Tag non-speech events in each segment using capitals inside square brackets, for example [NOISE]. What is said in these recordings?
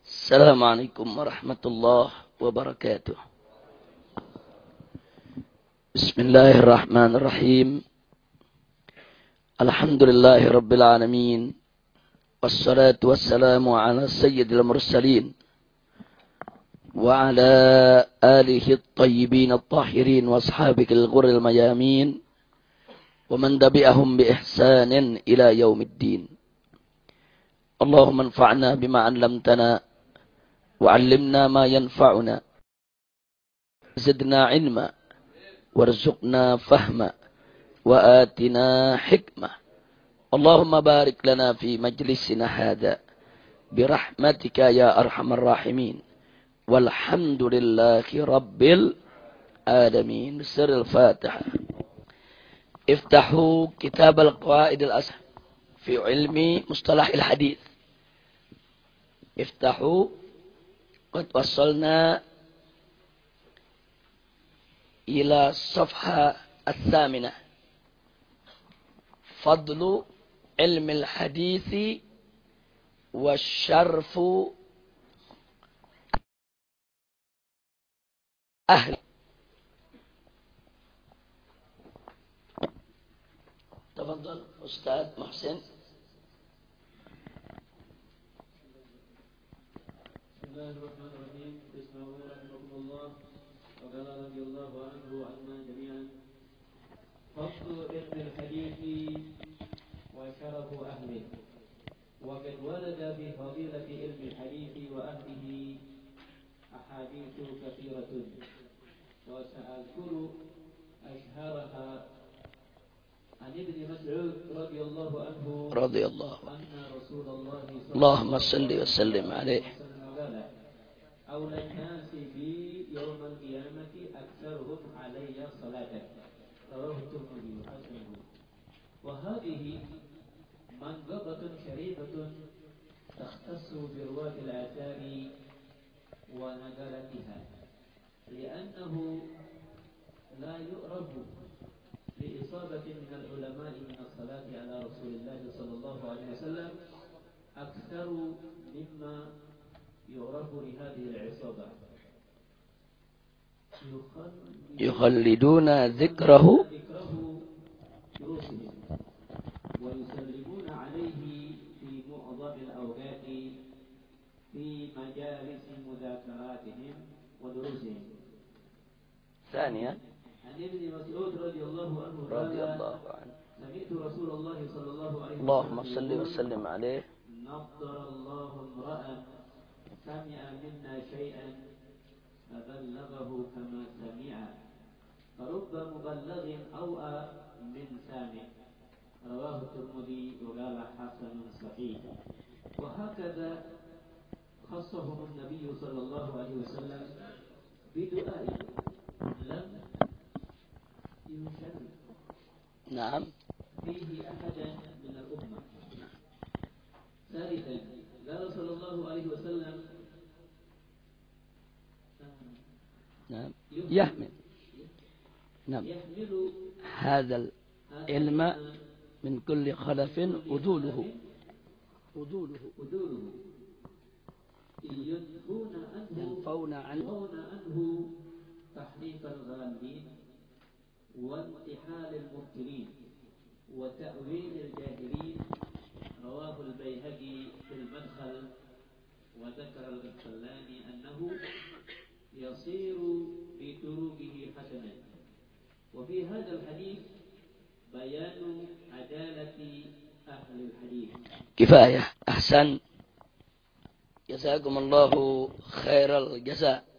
السلام عليكم ورحمة الله وبركاته. بسم الله الرحمن الرحيم. الحمد لله رب العالمين. والصلاة والسلام على سيد المرسلين. وعلى آله الطيبين الطاهرين وأصحابه الغر الميامين. ومن تبعهم بإحسان إلى يوم الدين. اللهم انفعنا بما علمتنا وعلمنا ما ينفعنا. زدنا علما. وارزقنا فهما. وآتنا حكمة اللهم بارك لنا في مجلسنا هذا. برحمتك يا أرحم الراحمين. والحمد لله رب العالمين. سر الفاتحة. افتحوا كتاب القواعد الأصح. في علم مصطلح الحديث. افتحوا قد وصلنا إلى الصفحة الثامنة. فضل علم الحديث والشرف أهل. تفضل أستاذ محسن بسم الله الرحمن الرحيم. اسمعوا رحمكم الله. وقال رضي الله عنه وعنا جميعا. فضل علم الحديث وشرف أهله. وقد ورد في فضيلة علم الحديث وأهله أحاديث كثيرة. وسأذكر أشهرها عن ابن مسعود رضي الله عنه رضي الله عنه. أن رسول الله صلى اللهم صل وسلم عليه. الناس بي يوم القيامة أكثرهم علي صلاة. رواه الترمذي وحسنه. وهذه منقبة شريفة تختص برواة الآثار ونقلتها لأنه لا يؤرب لإصابة من العلماء من الصلاة على رسول الله صلى الله عليه وسلم أكثر مما يعرف لهذه العصابة. يخل- يخلدون ذكره. ويسلمون عليه في معظم الأوقات في مجالس مذاكراتهم ودروسهم. ثانيا. عن ابن مسعود رضي الله عنه رضي الله عنه. سمعت رسول الله صلى الله عليه وسلم اللهم صل وسلم عليه. نضر الله امرأ سمع منا شيئا فبلغه كما سمع. فرب مبلغ أوأى من سامع. رواه الترمذي وقال حسن صحيح. وهكذا خصهم النبي صلى الله عليه وسلم بدعاء لم يشر نعم. فيه أحدا من الأمة. ثالثا قال صلى الله عليه وسلم نعم. يحمل نعم. يحمل هذا العلم من كل خلف أذوله أذوله أذوله ينفون عنه تحريف الغالين وانتحال المبتلين وتأويل الجاهلين رواه البيهقي في المدخل وذكر الغسلاني أنه يصير طرقه حسنا. وفي هذا الحديث بيان عدالة أهل الحديث. كفاية أحسن. جزاكم الله خير الجزاء.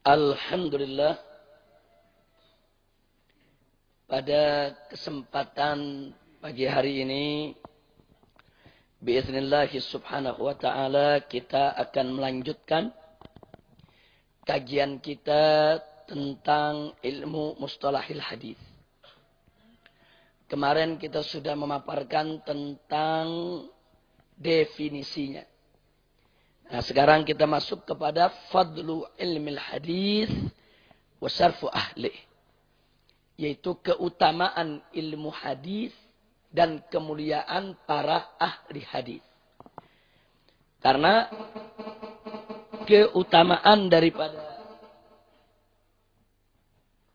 Alhamdulillah pada kesempatan pagi hari ini Biiznillah subhanahu wa ta'ala kita akan melanjutkan kajian kita tentang ilmu mustalahil hadis. Kemarin kita sudah memaparkan tentang definisinya. Nah, sekarang kita masuk kepada fadlu ilmil hadis wa sarfu ahli. Yaitu keutamaan ilmu hadis dan kemuliaan para ahli hadis. Karena keutamaan daripada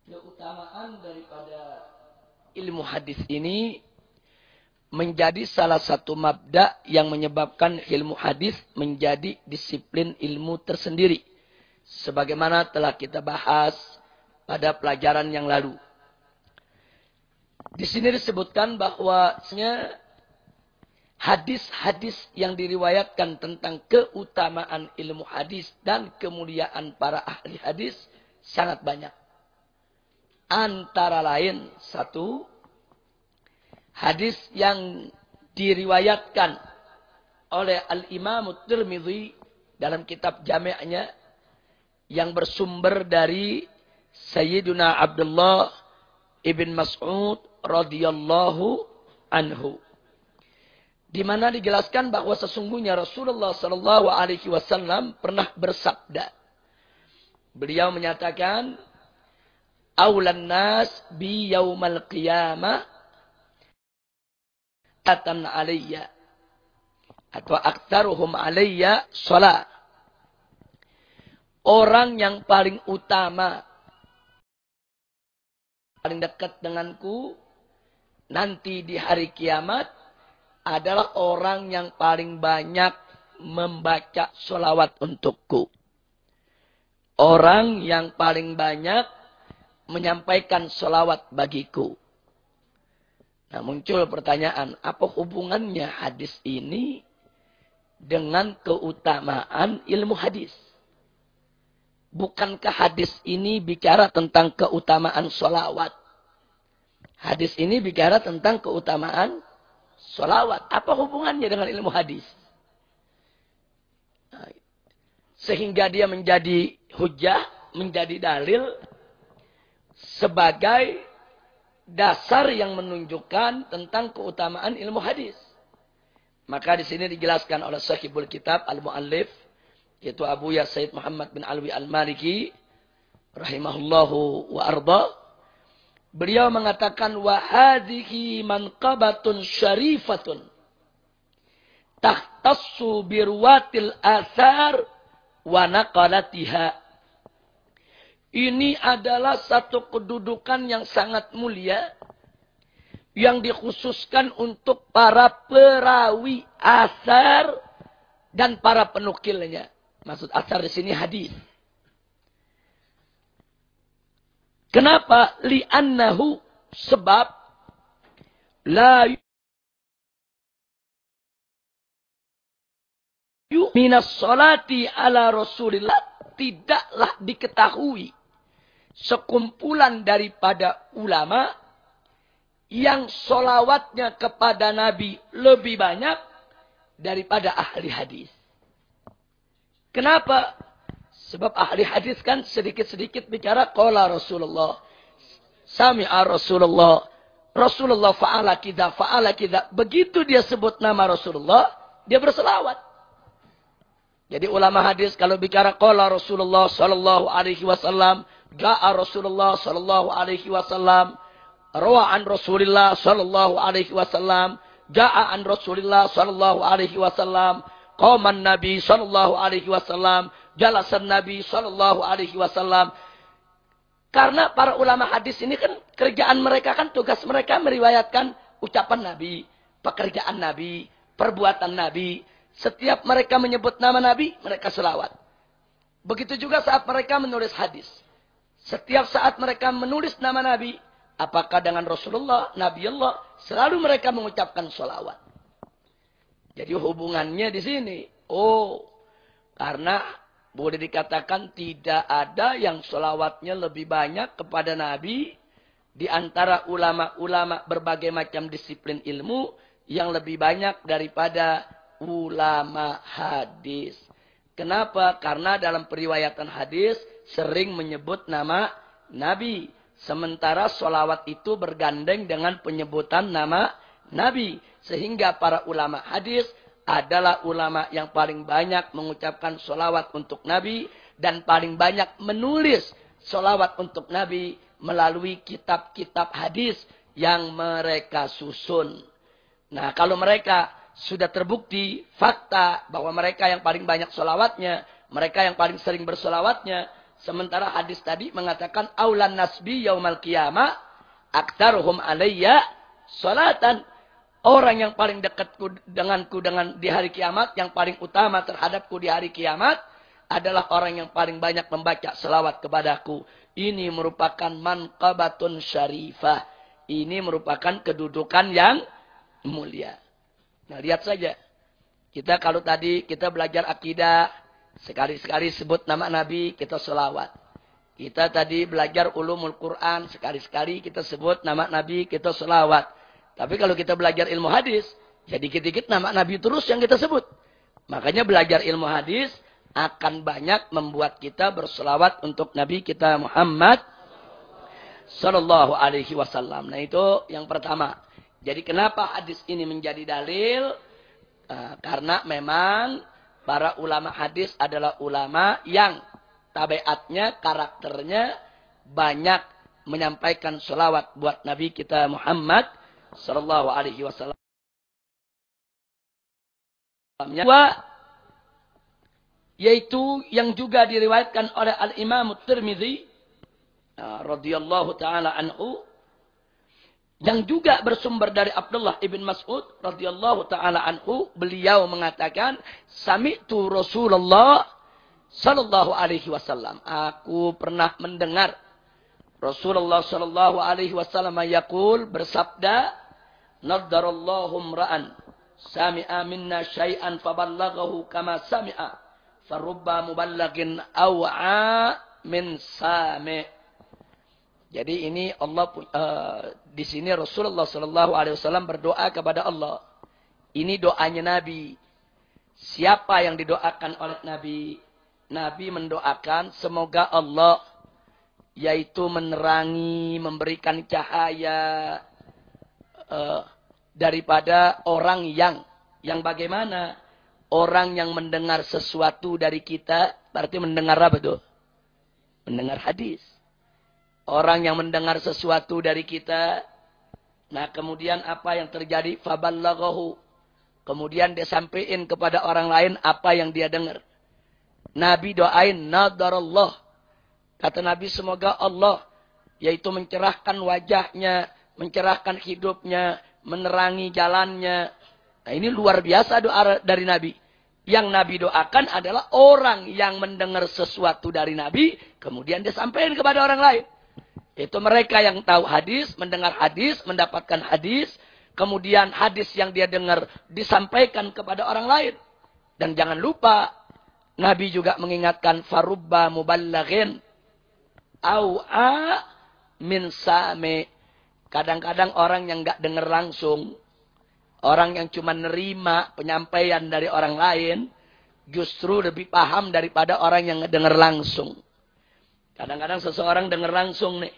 keutamaan daripada ilmu hadis ini menjadi salah satu mabda yang menyebabkan ilmu hadis menjadi disiplin ilmu tersendiri. Sebagaimana telah kita bahas pada pelajaran yang lalu. Di sini disebutkan bahwasanya hadis-hadis yang diriwayatkan tentang keutamaan ilmu hadis dan kemuliaan para ahli hadis sangat banyak. Antara lain satu hadis yang diriwayatkan oleh Al-Imam Tirmidzi dalam kitab jami'nya yang bersumber dari Sayyiduna Abdullah ibn Mas'ud radhiyallahu anhu. Di mana dijelaskan bahwa sesungguhnya Rasulullah sallallahu alaihi wasallam pernah bersabda. Beliau menyatakan, "Aulan nas bi yaumal qiyamah atan alayya atau aktaruhum alayya salat. Orang yang paling utama paling dekat denganku nanti di hari kiamat adalah orang yang paling banyak membaca solawat untukku. Orang yang paling banyak menyampaikan solawat bagiku. Nah muncul pertanyaan, apa hubungannya hadis ini dengan keutamaan ilmu hadis? Bukankah hadis ini bicara tentang keutamaan solawat? Hadis ini bicara tentang keutamaan solawat. Apa hubungannya dengan ilmu hadis? Nah, sehingga dia menjadi hujah, menjadi dalil sebagai dasar yang menunjukkan tentang keutamaan ilmu hadis. Maka di sini dijelaskan oleh sahibul kitab al-muallif yaitu Abu Ya Said Muhammad bin Alwi Al-Maliki rahimahullahu wa arda. Beliau mengatakan wa hadhihi manqabatun syarifatun tahtassu birwatil asar wa naqalatiha ini adalah satu kedudukan yang sangat mulia. Yang dikhususkan untuk para perawi asar dan para penukilnya. Maksud asar di sini hadis. Kenapa? Li'annahu sebab la minas salati ala rasulillah tidaklah diketahui sekumpulan daripada ulama yang solawatnya kepada Nabi lebih banyak daripada ahli hadis. Kenapa? Sebab ahli hadis kan sedikit-sedikit bicara kola Rasulullah. Sami'a Rasulullah. Rasulullah fa'ala kita, fa'ala kita. Begitu dia sebut nama Rasulullah, dia berselawat. Jadi ulama hadis kalau bicara kola Rasulullah sallallahu alaihi wasallam, Ja'a Rasulullah sallallahu alaihi wasallam. Rawa an sallallahu alaihi wasallam. Ja'a an Rasulullah sallallahu alaihi wasallam. Qaman Nabi sallallahu alaihi wasallam. Jalasan Nabi sallallahu alaihi wasallam. Karena para ulama hadis ini kan kerjaan mereka kan tugas mereka meriwayatkan ucapan Nabi, pekerjaan Nabi, perbuatan Nabi. Setiap mereka menyebut nama Nabi, mereka selawat. Begitu juga saat mereka menulis hadis. Setiap saat mereka menulis nama Nabi, apakah dengan Rasulullah, Nabi Allah, selalu mereka mengucapkan sholawat. Jadi hubungannya di sini. Oh, karena boleh dikatakan tidak ada yang sholawatnya lebih banyak kepada Nabi di antara ulama-ulama berbagai macam disiplin ilmu yang lebih banyak daripada ulama hadis. Kenapa? Karena dalam periwayatan hadis sering menyebut nama Nabi. Sementara solawat itu bergandeng dengan penyebutan nama Nabi. Sehingga para ulama hadis adalah ulama yang paling banyak mengucapkan solawat untuk Nabi. Dan paling banyak menulis solawat untuk Nabi melalui kitab-kitab hadis yang mereka susun. Nah, kalau mereka sudah terbukti fakta bahwa mereka yang paling banyak solawatnya, mereka yang paling sering bersolawatnya, sementara hadis tadi mengatakan aulan nasbi yaumal qiyamah aktaruhum alayya solatan. Orang yang paling dekatku denganku dengan di hari kiamat, yang paling utama terhadapku di hari kiamat, adalah orang yang paling banyak membaca selawat kepadaku. Ini merupakan manqabatun syarifah. Ini merupakan kedudukan yang mulia. Nah, lihat saja. Kita kalau tadi kita belajar akidah, sekali-sekali sebut nama Nabi, kita selawat. Kita tadi belajar ulumul Quran, sekali-sekali kita sebut nama Nabi, kita selawat. Tapi kalau kita belajar ilmu hadis, jadi ya dikit-dikit nama Nabi terus yang kita sebut. Makanya belajar ilmu hadis akan banyak membuat kita berselawat untuk Nabi kita Muhammad Sallallahu Alaihi Wasallam. Nah itu yang pertama. Jadi kenapa hadis ini menjadi dalil? Uh, karena memang para ulama hadis adalah ulama yang tabiatnya, karakternya banyak menyampaikan selawat buat Nabi kita Muhammad Sallallahu Alaihi Wasallam. Yaitu yang juga diriwayatkan oleh Al Imam Tirmidzi uh, radhiyallahu taala anhu yang juga bersumber dari Abdullah ibn Mas'ud radhiyallahu taala anhu beliau mengatakan sami'tu Rasulullah sallallahu alaihi wasallam aku pernah mendengar Rasulullah sallallahu alaihi wasallam yaqul bersabda nadarallahu ra'an sami'a minna syai'an faballaghahu kama sami'a farubba muballagin aw'a min sami' Jadi ini Allah uh, di sini Rasulullah Shallallahu Alaihi Wasallam berdoa kepada Allah. Ini doanya Nabi. Siapa yang didoakan oleh Nabi? Nabi mendoakan semoga Allah yaitu menerangi, memberikan cahaya uh, daripada orang yang yang bagaimana orang yang mendengar sesuatu dari kita berarti mendengar apa tuh? Mendengar hadis. Orang yang mendengar sesuatu dari kita. Nah kemudian apa yang terjadi? Faballaghahu. Kemudian dia sampaikan kepada orang lain apa yang dia dengar. Nabi doain nadarallah. Kata Nabi semoga Allah. Yaitu mencerahkan wajahnya. Mencerahkan hidupnya. Menerangi jalannya. Nah ini luar biasa doa dari Nabi. Yang Nabi doakan adalah orang yang mendengar sesuatu dari Nabi. Kemudian dia sampaikan kepada orang lain. Itu mereka yang tahu hadis, mendengar hadis, mendapatkan hadis. Kemudian hadis yang dia dengar disampaikan kepada orang lain. Dan jangan lupa, Nabi juga mengingatkan farubba muballaghin au'a min same. Kadang-kadang orang yang nggak dengar langsung, orang yang cuma nerima penyampaian dari orang lain, justru lebih paham daripada orang yang dengar langsung. Kadang-kadang seseorang dengar langsung nih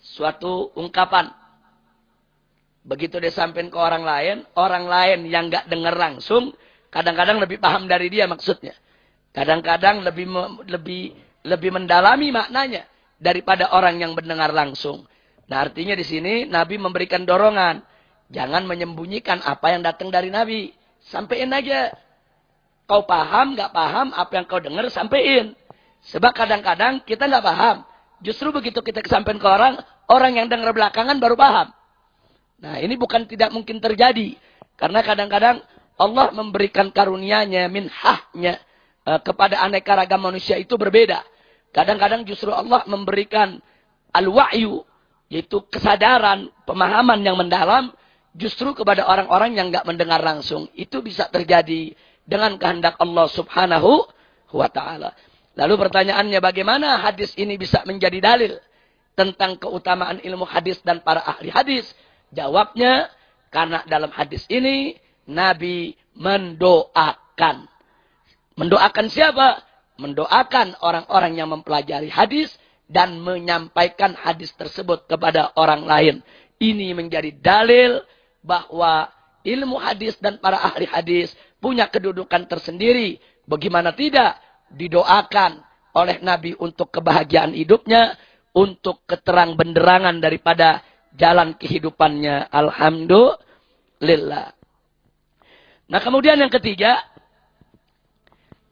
suatu ungkapan. Begitu dia sampaikan ke orang lain, orang lain yang nggak dengar langsung, kadang-kadang lebih paham dari dia maksudnya. Kadang-kadang lebih lebih lebih mendalami maknanya daripada orang yang mendengar langsung. Nah, artinya di sini Nabi memberikan dorongan, jangan menyembunyikan apa yang datang dari Nabi. Sampaikan aja. Kau paham, nggak paham, apa yang kau dengar, sampaikan. Sebab kadang-kadang kita nggak paham. Justru begitu kita kesampaian ke orang, orang yang dengar belakangan baru paham. Nah ini bukan tidak mungkin terjadi. Karena kadang-kadang Allah memberikan karunia-Nya, minhahnya uh, kepada aneka ragam manusia itu berbeda. Kadang-kadang justru Allah memberikan al-wa'yu, yaitu kesadaran, pemahaman yang mendalam, justru kepada orang-orang yang nggak mendengar langsung. Itu bisa terjadi dengan kehendak Allah subhanahu wa ta'ala. Lalu pertanyaannya bagaimana hadis ini bisa menjadi dalil tentang keutamaan ilmu hadis dan para ahli hadis? Jawabnya karena dalam hadis ini Nabi mendoakan. Mendoakan siapa? Mendoakan orang-orang yang mempelajari hadis dan menyampaikan hadis tersebut kepada orang lain. Ini menjadi dalil bahwa ilmu hadis dan para ahli hadis punya kedudukan tersendiri. Bagaimana tidak? didoakan oleh Nabi untuk kebahagiaan hidupnya, untuk keterang benderangan daripada jalan kehidupannya. Alhamdulillah. Nah kemudian yang ketiga,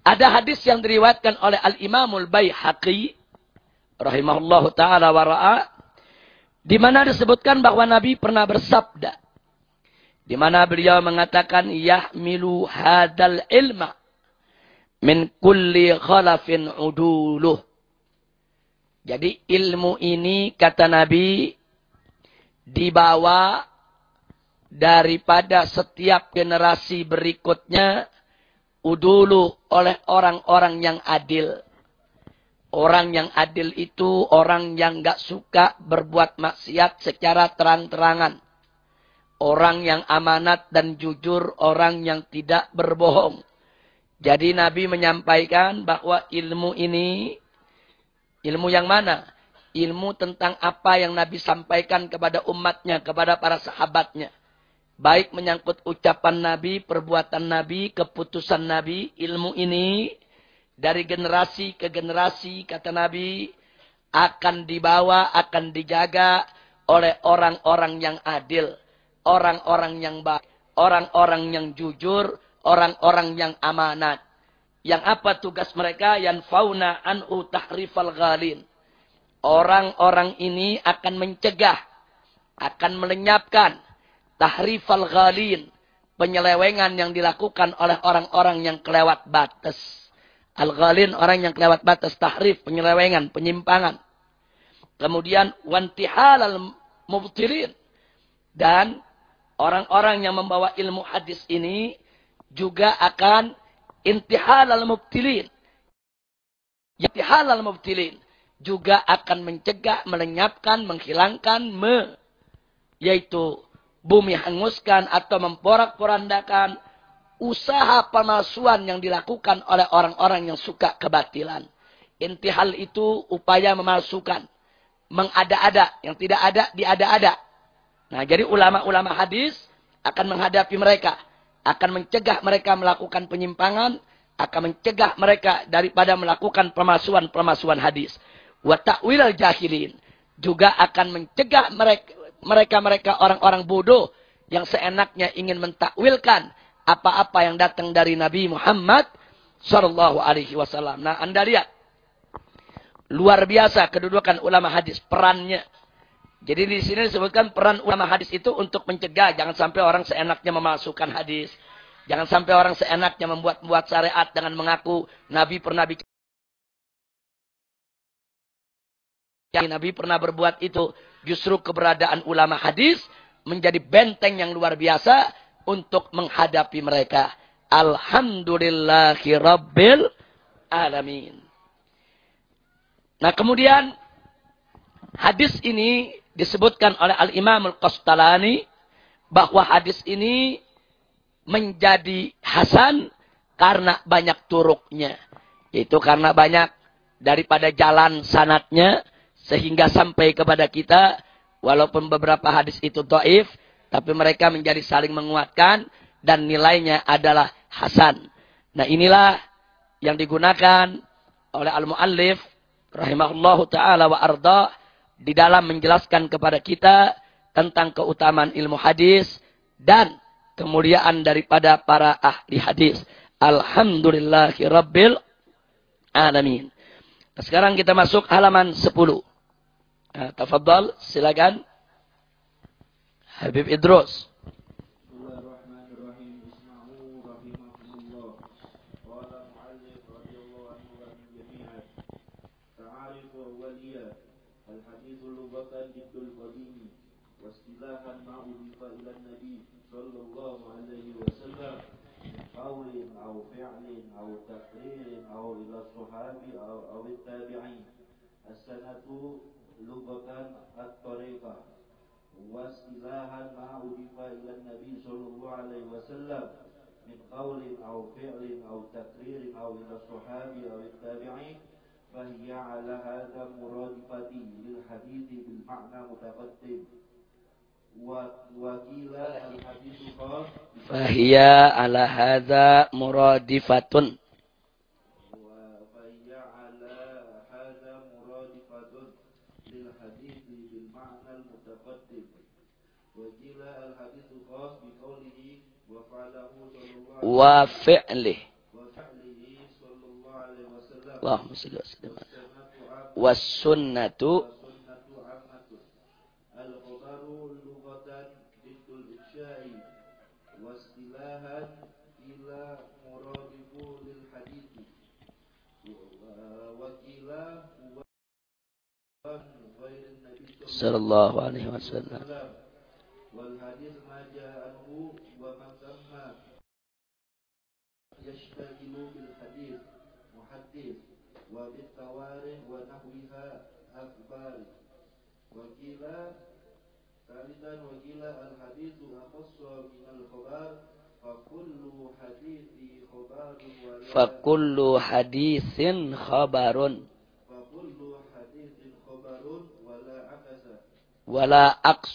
ada hadis yang diriwayatkan oleh Al-Imamul Bayhaqi rahimahullah taala wara'a di mana disebutkan bahwa Nabi pernah bersabda di mana beliau mengatakan yahmilu hadal ilma min kulli khalafin uduluh. Jadi ilmu ini kata Nabi dibawa daripada setiap generasi berikutnya udulu oleh orang-orang yang adil. Orang yang adil itu orang yang gak suka berbuat maksiat secara terang-terangan. Orang yang amanat dan jujur, orang yang tidak berbohong. Jadi Nabi menyampaikan bahwa ilmu ini Ilmu yang mana? Ilmu tentang apa yang Nabi sampaikan kepada umatnya, kepada para sahabatnya. Baik menyangkut ucapan Nabi, perbuatan Nabi, keputusan Nabi, ilmu ini dari generasi ke generasi, kata Nabi, akan dibawa, akan dijaga oleh orang-orang yang adil, orang-orang yang baik, orang-orang yang jujur, orang-orang yang amanat. Yang apa tugas mereka? Yang fauna an'u tahrifal ghalin. Orang-orang ini akan mencegah, akan melenyapkan tahrifal ghalin. Penyelewengan yang dilakukan oleh orang-orang yang kelewat batas. Al-ghalin orang yang kelewat batas. Tahrif, penyelewengan, penyimpangan. Kemudian wantihal al-mubtilin. Dan orang-orang yang membawa ilmu hadis ini juga akan intihal al-mubtilin. Intihal al-mubtilin juga akan mencegah, melenyapkan, menghilangkan, me, yaitu bumi hanguskan atau memporak-porandakan usaha pemalsuan yang dilakukan oleh orang-orang yang suka kebatilan. Intihal itu upaya memalsukan, mengada-ada, yang tidak ada diada-ada. Nah, jadi ulama-ulama hadis akan menghadapi mereka akan mencegah mereka melakukan penyimpangan, akan mencegah mereka daripada melakukan pemalsuan-pemalsuan hadis. Wa ta'wil al-jahilin juga akan mencegah mereka mereka-mereka orang-orang bodoh yang seenaknya ingin mentakwilkan apa-apa yang datang dari Nabi Muhammad sallallahu alaihi wasallam. Nah, Anda lihat luar biasa kedudukan ulama hadis perannya jadi di sini disebutkan peran ulama hadis itu untuk mencegah jangan sampai orang seenaknya memasukkan hadis. Jangan sampai orang seenaknya membuat-buat syariat dengan mengaku Nabi pernah bicara. Nabi pernah berbuat itu. Justru keberadaan ulama hadis menjadi benteng yang luar biasa untuk menghadapi mereka. Alhamdulillahi Rabbil Alamin. Nah kemudian hadis ini disebutkan oleh Al-Imam Al-Qastalani bahwa hadis ini menjadi hasan karena banyak turuknya. Itu karena banyak daripada jalan sanatnya sehingga sampai kepada kita walaupun beberapa hadis itu doif tapi mereka menjadi saling menguatkan dan nilainya adalah hasan. Nah inilah yang digunakan oleh al-muallif rahimahullahu taala wa arda di dalam menjelaskan kepada kita tentang keutamaan ilmu hadis dan kemuliaan daripada para ahli hadis. Alhamdulillahi Rabbil Alamin. Sekarang kita masuk halaman 10. آه، Tafadhal, silakan. حبيب إدروس أو إلى الصحابة أو التابعين السنة لغة الطريقة. واصطلاحا ما أضيف إلى النبي صلى الله عليه وسلم من قول أو فعل أو تقرير أو إلى الصحابي أو التابعين فهي على هذا مرادفة للحديث بالمعنى متقدم. وقيل الحديث خاص فهي على هذا مرادفة. wa fi'li. Allahumma salli wa sallim. Wa sunnatu. Sallallahu alaihi wasallam. يشتغل بالحديث محدث وبالتواريخ ونحوها أخبار وقيل ثالثا وقيل الحديث أخص من الخبر فكل حديث خبر Fakullu hadithin khabarun. فكل حديث خبر ولا عكس. ولا عكس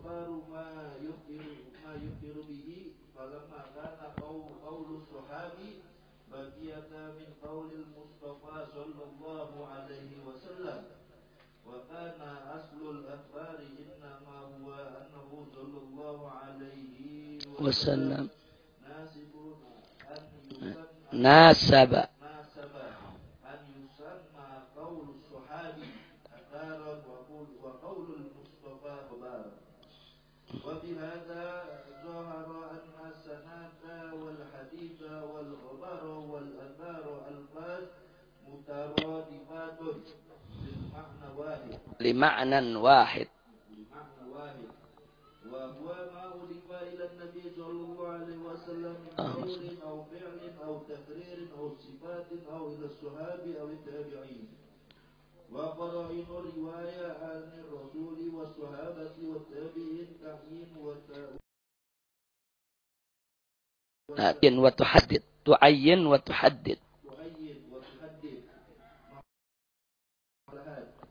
والخبر ما يخبر ما يخبر به فلما كان قول, قول الصحابي بقية من قول المصطفى صلى الله عليه وسلم وكان أصل الأخبار إنما هو أنه صلى الله عليه Wasallam. ناسب أن يسمى Nasaba. ناسب مترادفات بالمعنى واحد. Lima'nan wahid. بمعنى واحد. وهو ما أضيف إلى النبي صلى الله عليه وسلم من اللهم قول أو فعل أو تقرير أو صفات أو إلى الصحابة أو التابعين. وقرائن الرواية عن الرسول والصحابة والتابعين تعيين وت- Tu'ayyin wa tuhaddid. Tu'ayyin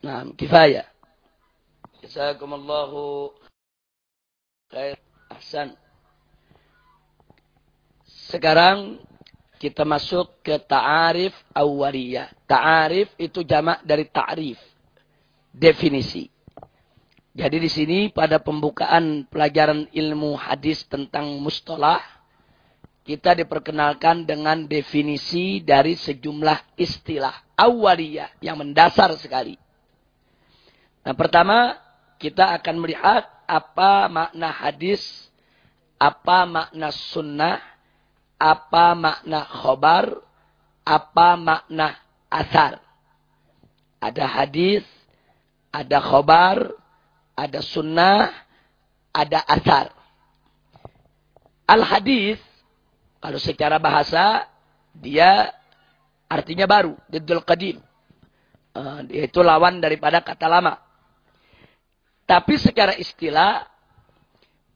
مصطلحات Naam, kifaya. Jazakumullahu khair. Ahsan. Sekarang kita masuk ke ta'arif awaliyah. Ta'arif itu jamak dari ta'rif. Definisi. Jadi di sini pada pembukaan pelajaran ilmu hadis tentang mustalah, kita diperkenalkan dengan definisi dari sejumlah istilah awaliyah yang mendasar sekali. Nah, pertama kita akan melihat apa makna hadis, apa makna sunnah, apa makna khobar, apa makna asar. Ada hadis, ada khobar, ada sunnah, ada asar. Al-hadis, kalau secara bahasa, dia artinya baru, diddul qadim. Eh, yaitu lawan daripada kata lama. Tapi secara istilah,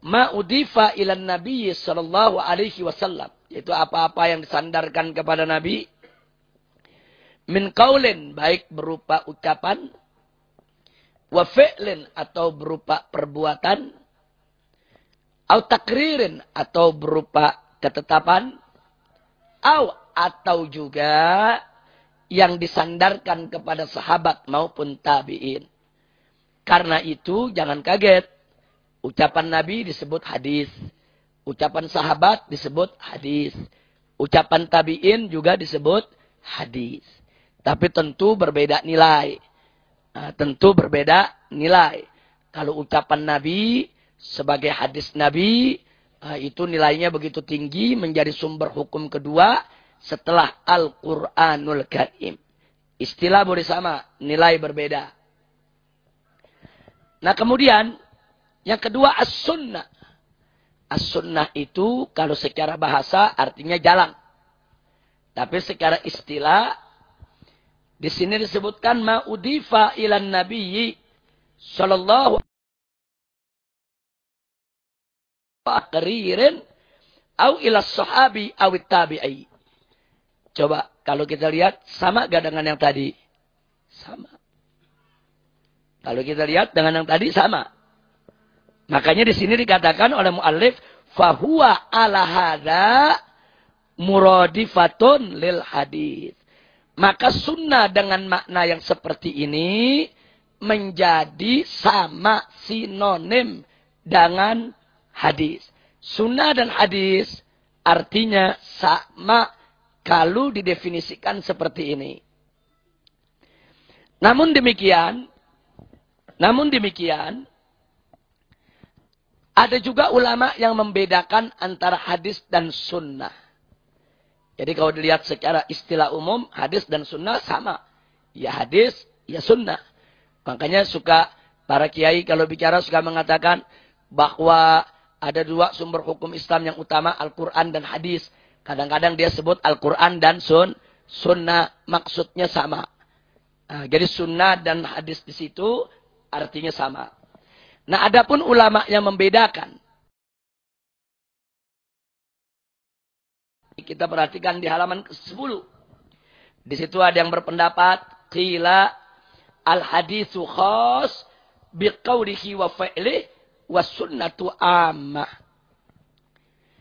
ma'udifa ilan Nabi sallallahu alaihi wasallam. Yaitu apa-apa yang disandarkan kepada Nabi. Min kaulin, baik berupa ucapan. Wa fi'lin, atau berupa perbuatan. Au takririn, atau berupa ketetapan. Au, atau juga yang disandarkan kepada sahabat maupun tabi'in. Karena itu jangan kaget. Ucapan Nabi disebut hadis. Ucapan sahabat disebut hadis. Ucapan tabi'in juga disebut hadis. Tapi tentu berbeda nilai. Nah, tentu berbeda nilai. Kalau ucapan Nabi sebagai hadis Nabi, nah, itu nilainya begitu tinggi menjadi sumber hukum kedua setelah Al-Quranul Karim. Istilah boleh sama, nilai berbeda. Nah kemudian Yang kedua as-sunnah. As-sunnah itu kalau secara bahasa artinya jalan. Tapi secara istilah di sini disebutkan ma'udifa ilan nabiyyi sallallahu akririn au ila sahabi awit tabi'i. Coba kalau kita lihat sama gak yang tadi? Sama. Kalau kita lihat dengan yang tadi sama. Makanya di sini dikatakan oleh muallif fahuwa ala hadza muradifatun lil hadis. Maka sunnah dengan makna yang seperti ini menjadi sama sinonim dengan hadis. Sunnah dan hadis artinya sama kalau didefinisikan seperti ini. Namun demikian, namun demikian, ada juga ulama yang membedakan antara hadis dan sunnah. Jadi kalau dilihat secara istilah umum, hadis dan sunnah sama. Ya hadis, ya sunnah. Makanya suka para kiai kalau bicara suka mengatakan bahwa ada dua sumber hukum Islam yang utama, Al-Quran dan hadis. Kadang-kadang dia sebut Al-Quran dan sun, sunnah maksudnya sama. Nah, jadi sunnah dan hadis di situ artinya sama. Nah, adapun ulama yang membedakan. Kita perhatikan di halaman ke-10. Di situ ada yang berpendapat, qila al-hadithu khas biqaulihi wa fa'lih wasunnatu ammah.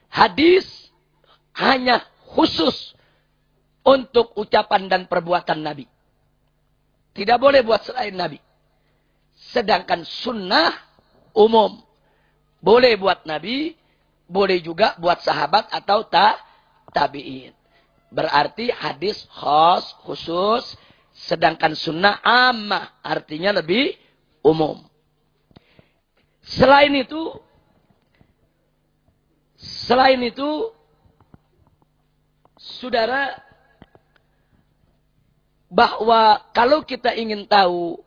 Hadis hanya khusus untuk ucapan dan perbuatan Nabi. Tidak boleh buat selain Nabi. Sedangkan sunnah umum. Boleh buat Nabi, boleh juga buat sahabat atau ta, tabi'in. Berarti hadis khas, khusus, sedangkan sunnah ammah, artinya lebih umum. Selain itu, selain itu, saudara, bahwa kalau kita ingin tahu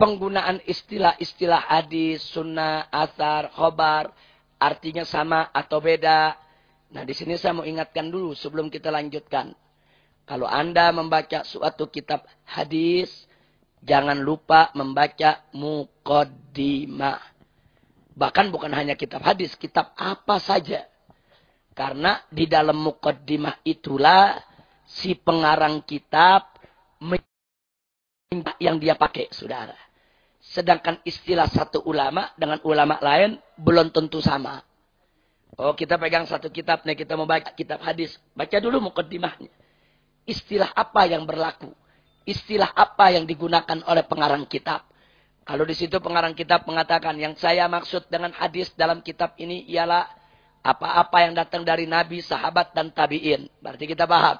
penggunaan istilah-istilah hadis, sunnah, asar, khobar, artinya sama atau beda. Nah, di sini saya mau ingatkan dulu sebelum kita lanjutkan. Kalau Anda membaca suatu kitab hadis, jangan lupa membaca muqaddimah. Bahkan bukan hanya kitab hadis, kitab apa saja. Karena di dalam mukaddimah itulah si pengarang kitab yang dia pakai, saudara. Sedangkan istilah satu ulama dengan ulama lain belum tentu sama. Oh kita pegang satu kitab nih, kita mau baca kitab hadis. Baca dulu mukaddimahnya. Istilah apa yang berlaku? Istilah apa yang digunakan oleh pengarang kitab? Kalau di situ pengarang kitab mengatakan yang saya maksud dengan hadis dalam kitab ini ialah apa-apa yang datang dari Nabi, sahabat, dan tabi'in. Berarti kita paham.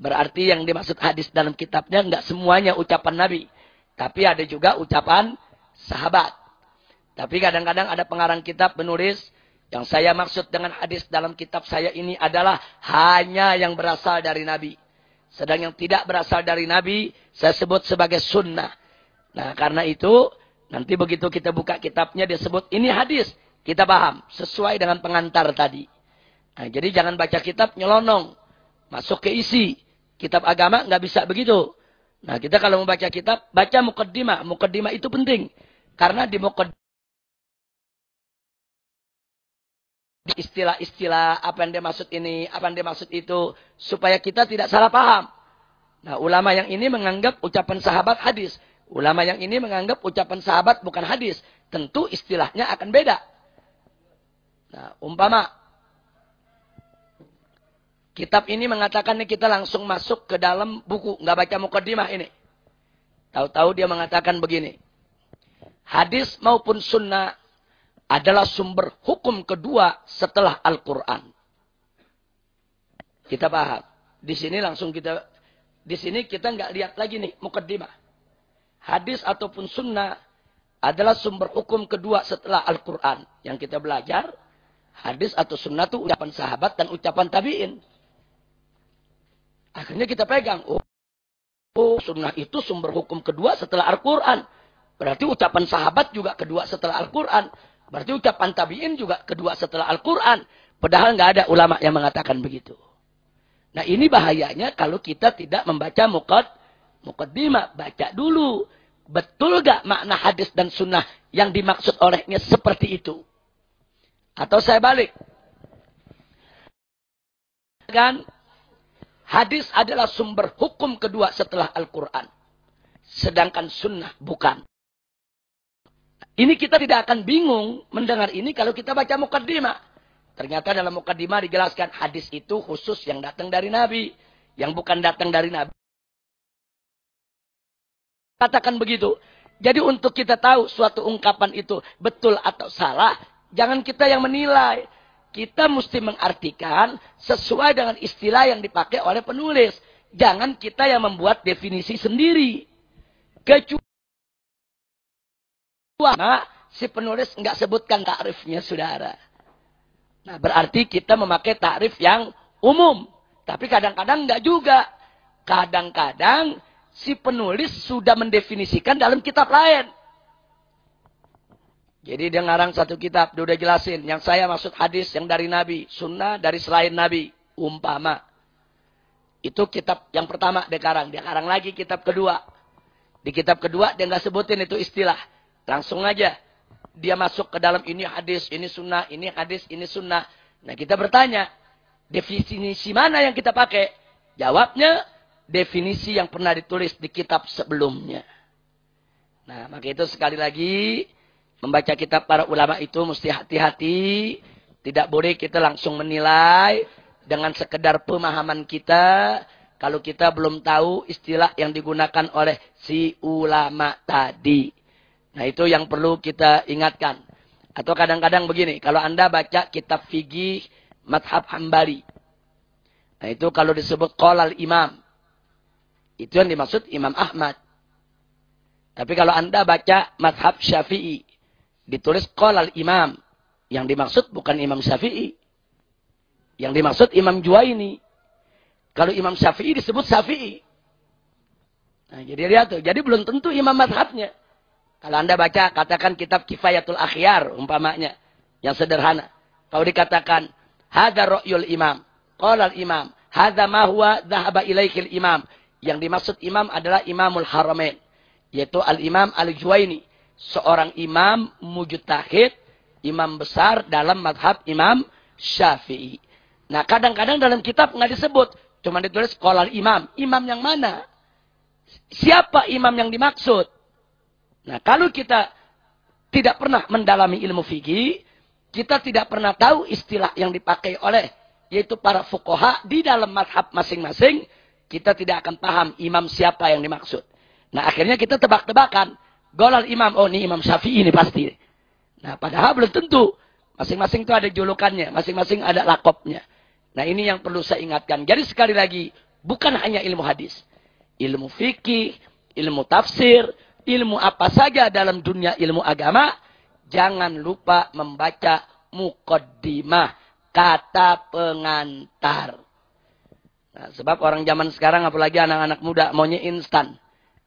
Berarti yang dimaksud hadis dalam kitabnya enggak semuanya ucapan Nabi. Tapi ada juga ucapan sahabat. Tapi kadang-kadang ada pengarang kitab menulis yang saya maksud dengan hadis dalam kitab saya ini adalah hanya yang berasal dari Nabi. Sedang yang tidak berasal dari Nabi saya sebut sebagai sunnah. Nah karena itu nanti begitu kita buka kitabnya disebut ini hadis. Kita paham sesuai dengan pengantar tadi. Nah, jadi jangan baca kitab nyelonong. Masuk ke isi. Kitab agama nggak bisa begitu. Nah kita kalau membaca kitab baca mukaddimah. Mukaddimah itu penting. Karena di mukaddimah istilah-istilah apa yang dia maksud ini, apa yang dia maksud itu, supaya kita tidak salah paham. Nah, ulama yang ini menganggap ucapan sahabat hadis. Ulama yang ini menganggap ucapan sahabat bukan hadis. Tentu istilahnya akan beda. Nah, umpama kitab ini mengatakan kita langsung masuk ke dalam buku, nggak baca mukadimah ini. Tahu-tahu dia mengatakan begini. Hadis maupun sunnah adalah sumber hukum kedua setelah Al-Quran. Kita paham. Di sini langsung kita, di sini kita nggak lihat lagi nih mukadimah hadis ataupun sunnah adalah sumber hukum kedua setelah Al-Quran. Yang kita belajar, hadis atau sunnah itu ucapan sahabat dan ucapan tabi'in. Akhirnya kita pegang, oh, oh sunnah itu sumber hukum kedua setelah Al-Quran. Berarti ucapan sahabat juga kedua setelah Al-Quran. Berarti ucapan tabi'in juga kedua setelah Al-Quran. Padahal nggak ada ulama yang mengatakan begitu. Nah ini bahayanya kalau kita tidak membaca mukad, mukaddimah. Baca dulu. Betul gak makna hadis dan sunnah yang dimaksud olehnya seperti itu? Atau saya balik. Kan hadis adalah sumber hukum kedua setelah Al-Quran. Sedangkan sunnah bukan. Ini kita tidak akan bingung mendengar ini kalau kita baca mukaddimah. Ternyata dalam mukadimah dijelaskan hadis itu khusus yang datang dari Nabi. Yang bukan datang dari Nabi. Katakan begitu. Jadi untuk kita tahu suatu ungkapan itu betul atau salah. Jangan kita yang menilai. Kita mesti mengartikan sesuai dengan istilah yang dipakai oleh penulis. Jangan kita yang membuat definisi sendiri. Kecuali si penulis nggak sebutkan takrifnya saudara. Nah, berarti kita memakai tarif yang umum. Tapi kadang-kadang enggak juga. Kadang-kadang si penulis sudah mendefinisikan dalam kitab lain. Jadi dia ngarang satu kitab, dia udah jelasin. Yang saya maksud hadis yang dari Nabi. Sunnah dari selain Nabi. Umpama. Itu kitab yang pertama dia karang. Dia karang lagi kitab kedua. Di kitab kedua dia nggak sebutin itu istilah. Langsung aja dia masuk ke dalam ini hadis, ini sunnah, ini hadis, ini sunnah. Nah kita bertanya, definisi mana yang kita pakai? Jawabnya, definisi yang pernah ditulis di kitab sebelumnya. Nah maka itu sekali lagi, membaca kitab para ulama itu mesti hati-hati. Tidak boleh kita langsung menilai dengan sekedar pemahaman kita. Kalau kita belum tahu istilah yang digunakan oleh si ulama tadi. Nah itu yang perlu kita ingatkan. Atau kadang-kadang begini, kalau Anda baca kitab fikih madhab hambali. Nah itu kalau disebut kolal imam. Itu yang dimaksud Imam Ahmad. Tapi kalau Anda baca madhab syafi'i. Ditulis kolal imam. Yang dimaksud bukan Imam Syafi'i. Yang dimaksud Imam Juwaini. Kalau Imam Syafi'i disebut Syafi'i. Nah, jadi lihat tuh. Jadi belum tentu imam madhabnya. Kalau Anda baca, katakan kitab Kifayatul Akhyar, umpamanya. Yang sederhana. Kalau dikatakan, Hada ro'yul imam. Qala imam. Hada ma huwa dhahaba ilaikil imam. Yang dimaksud imam adalah imamul haramain. Yaitu al-imam al-juwaini. Seorang imam mujtahid. Imam besar dalam madhab imam syafi'i. Nah kadang-kadang dalam kitab nggak disebut. Cuma ditulis kolal imam. Imam yang mana? Siapa imam yang dimaksud? Nah, kalau kita tidak pernah mendalami ilmu fikih, kita tidak pernah tahu istilah yang dipakai oleh yaitu para fukoha di dalam madhab masing-masing, kita tidak akan paham imam siapa yang dimaksud. Nah, akhirnya kita tebak-tebakan. Golal imam, oh ini imam syafi'i ini pasti. Nah, padahal belum tentu. Masing-masing itu ada julukannya, masing-masing ada lakopnya. Nah, ini yang perlu saya ingatkan. Jadi sekali lagi, bukan hanya ilmu hadis. Ilmu fikih, ilmu tafsir, ilmu apa saja dalam dunia ilmu agama, jangan lupa membaca mukaddimah, kata pengantar. Nah, sebab orang zaman sekarang apalagi anak-anak muda maunya instan.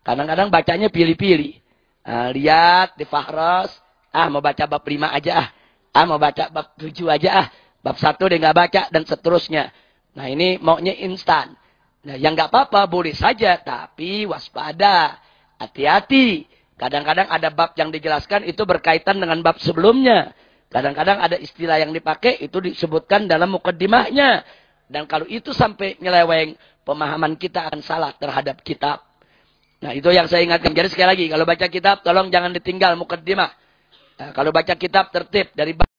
Kadang-kadang bacanya pilih-pilih. Nah, lihat di Fahros, ah mau baca bab 5 aja ah. Ah mau baca bab 7 aja ah. Bab 1 dia nggak baca dan seterusnya. Nah ini maunya instan. Nah yang nggak apa-apa boleh saja. Tapi waspada. Hati-hati. Kadang-kadang ada bab yang dijelaskan itu berkaitan dengan bab sebelumnya. Kadang-kadang ada istilah yang dipakai itu disebutkan dalam mukaddimahnya. Dan kalau itu sampai nyeleweng, pemahaman kita akan salah terhadap kitab. Nah itu yang saya ingatkan. Jadi sekali lagi, kalau baca kitab tolong jangan ditinggal mukaddimah. Nah, kalau baca kitab tertib dari bab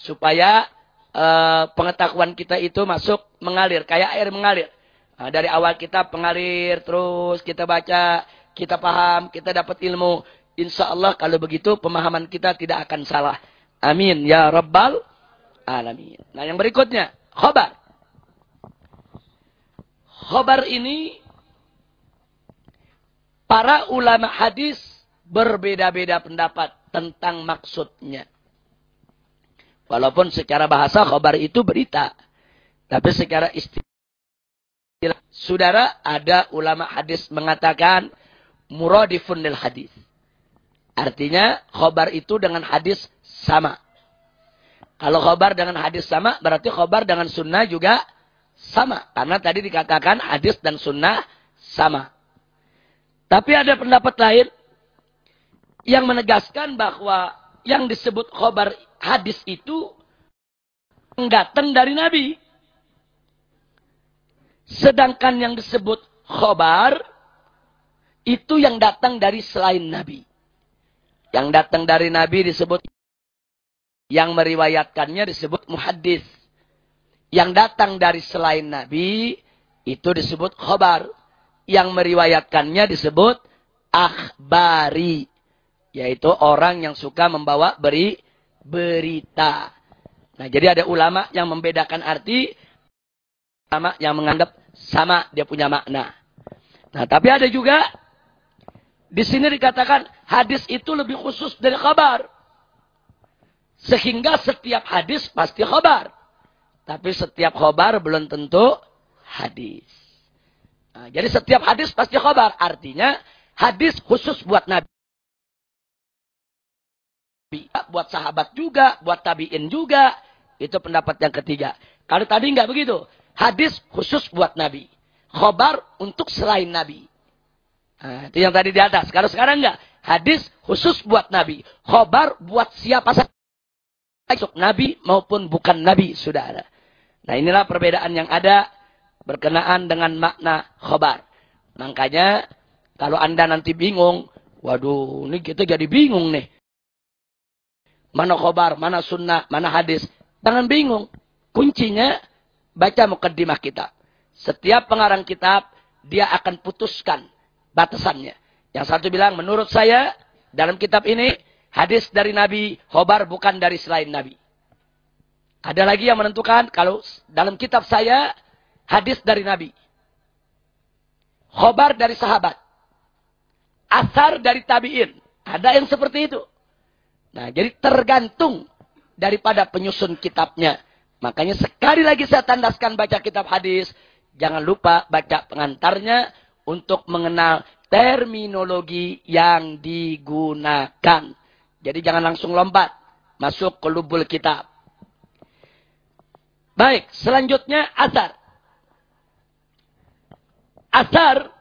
supaya uh, pengetahuan kita itu masuk mengalir kayak air mengalir. Nah, dari awal kita pengalir terus kita baca, kita paham, kita dapat ilmu. Insya Allah kalau begitu pemahaman kita tidak akan salah. Amin ya rabbal alamin. Nah yang berikutnya khobar. Khobar ini para ulama hadis berbeda-beda pendapat tentang maksudnya. Walaupun secara bahasa khobar itu berita. Tapi secara istilah Saudara, ada ulama hadis mengatakan muradifun lil hadis. Artinya khobar itu dengan hadis sama. Kalau khobar dengan hadis sama, berarti khobar dengan sunnah juga sama. Karena tadi dikatakan hadis dan sunnah sama. Tapi ada pendapat lain yang menegaskan bahwa yang disebut khobar hadis itu datang dari Nabi. Sedangkan yang disebut khobar itu yang datang dari selain Nabi. Yang datang dari Nabi disebut yang meriwayatkannya disebut muhaddis. Yang datang dari selain Nabi itu disebut khobar. Yang meriwayatkannya disebut akhbari. Yaitu orang yang suka membawa beri berita. Nah, jadi ada ulama yang membedakan arti, ulama yang menganggap sama dia punya makna. Nah, tapi ada juga di sini dikatakan hadis itu lebih khusus dari kabar. Sehingga setiap hadis pasti khabar. Tapi setiap khabar belum tentu hadis. Nah, jadi setiap hadis pasti khabar. Artinya hadis khusus buat Nabi. Buat sahabat juga, buat tabiin juga, itu pendapat yang ketiga. Kalau tadi nggak begitu. Hadis khusus buat Nabi. Khobar untuk selain Nabi. Nah, itu yang tadi di atas. Kalau sekarang enggak. Hadis khusus buat Nabi. Khobar buat siapa saja. Nabi maupun bukan Nabi. Sudah ada. Nah inilah perbedaan yang ada. Berkenaan dengan makna khobar. Makanya kalau anda nanti bingung. Waduh ini kita jadi bingung nih. Mana khobar, mana sunnah, mana hadis. Jangan bingung. Kuncinya baca mukaddimah kitab. Setiap pengarang kitab dia akan putuskan batasannya. Yang satu bilang menurut saya dalam kitab ini hadis dari Nabi, khobar bukan dari selain Nabi. Ada lagi yang menentukan kalau dalam kitab saya hadis dari Nabi. Khobar dari sahabat. Asar dari tabi'in. Ada yang seperti itu. Nah, jadi tergantung daripada penyusun kitabnya. Makanya sekali lagi saya tandaskan baca kitab hadis. Jangan lupa baca pengantarnya untuk mengenal terminologi yang digunakan. Jadi jangan langsung lompat masuk ke lubul kitab. Baik, selanjutnya asar. Asar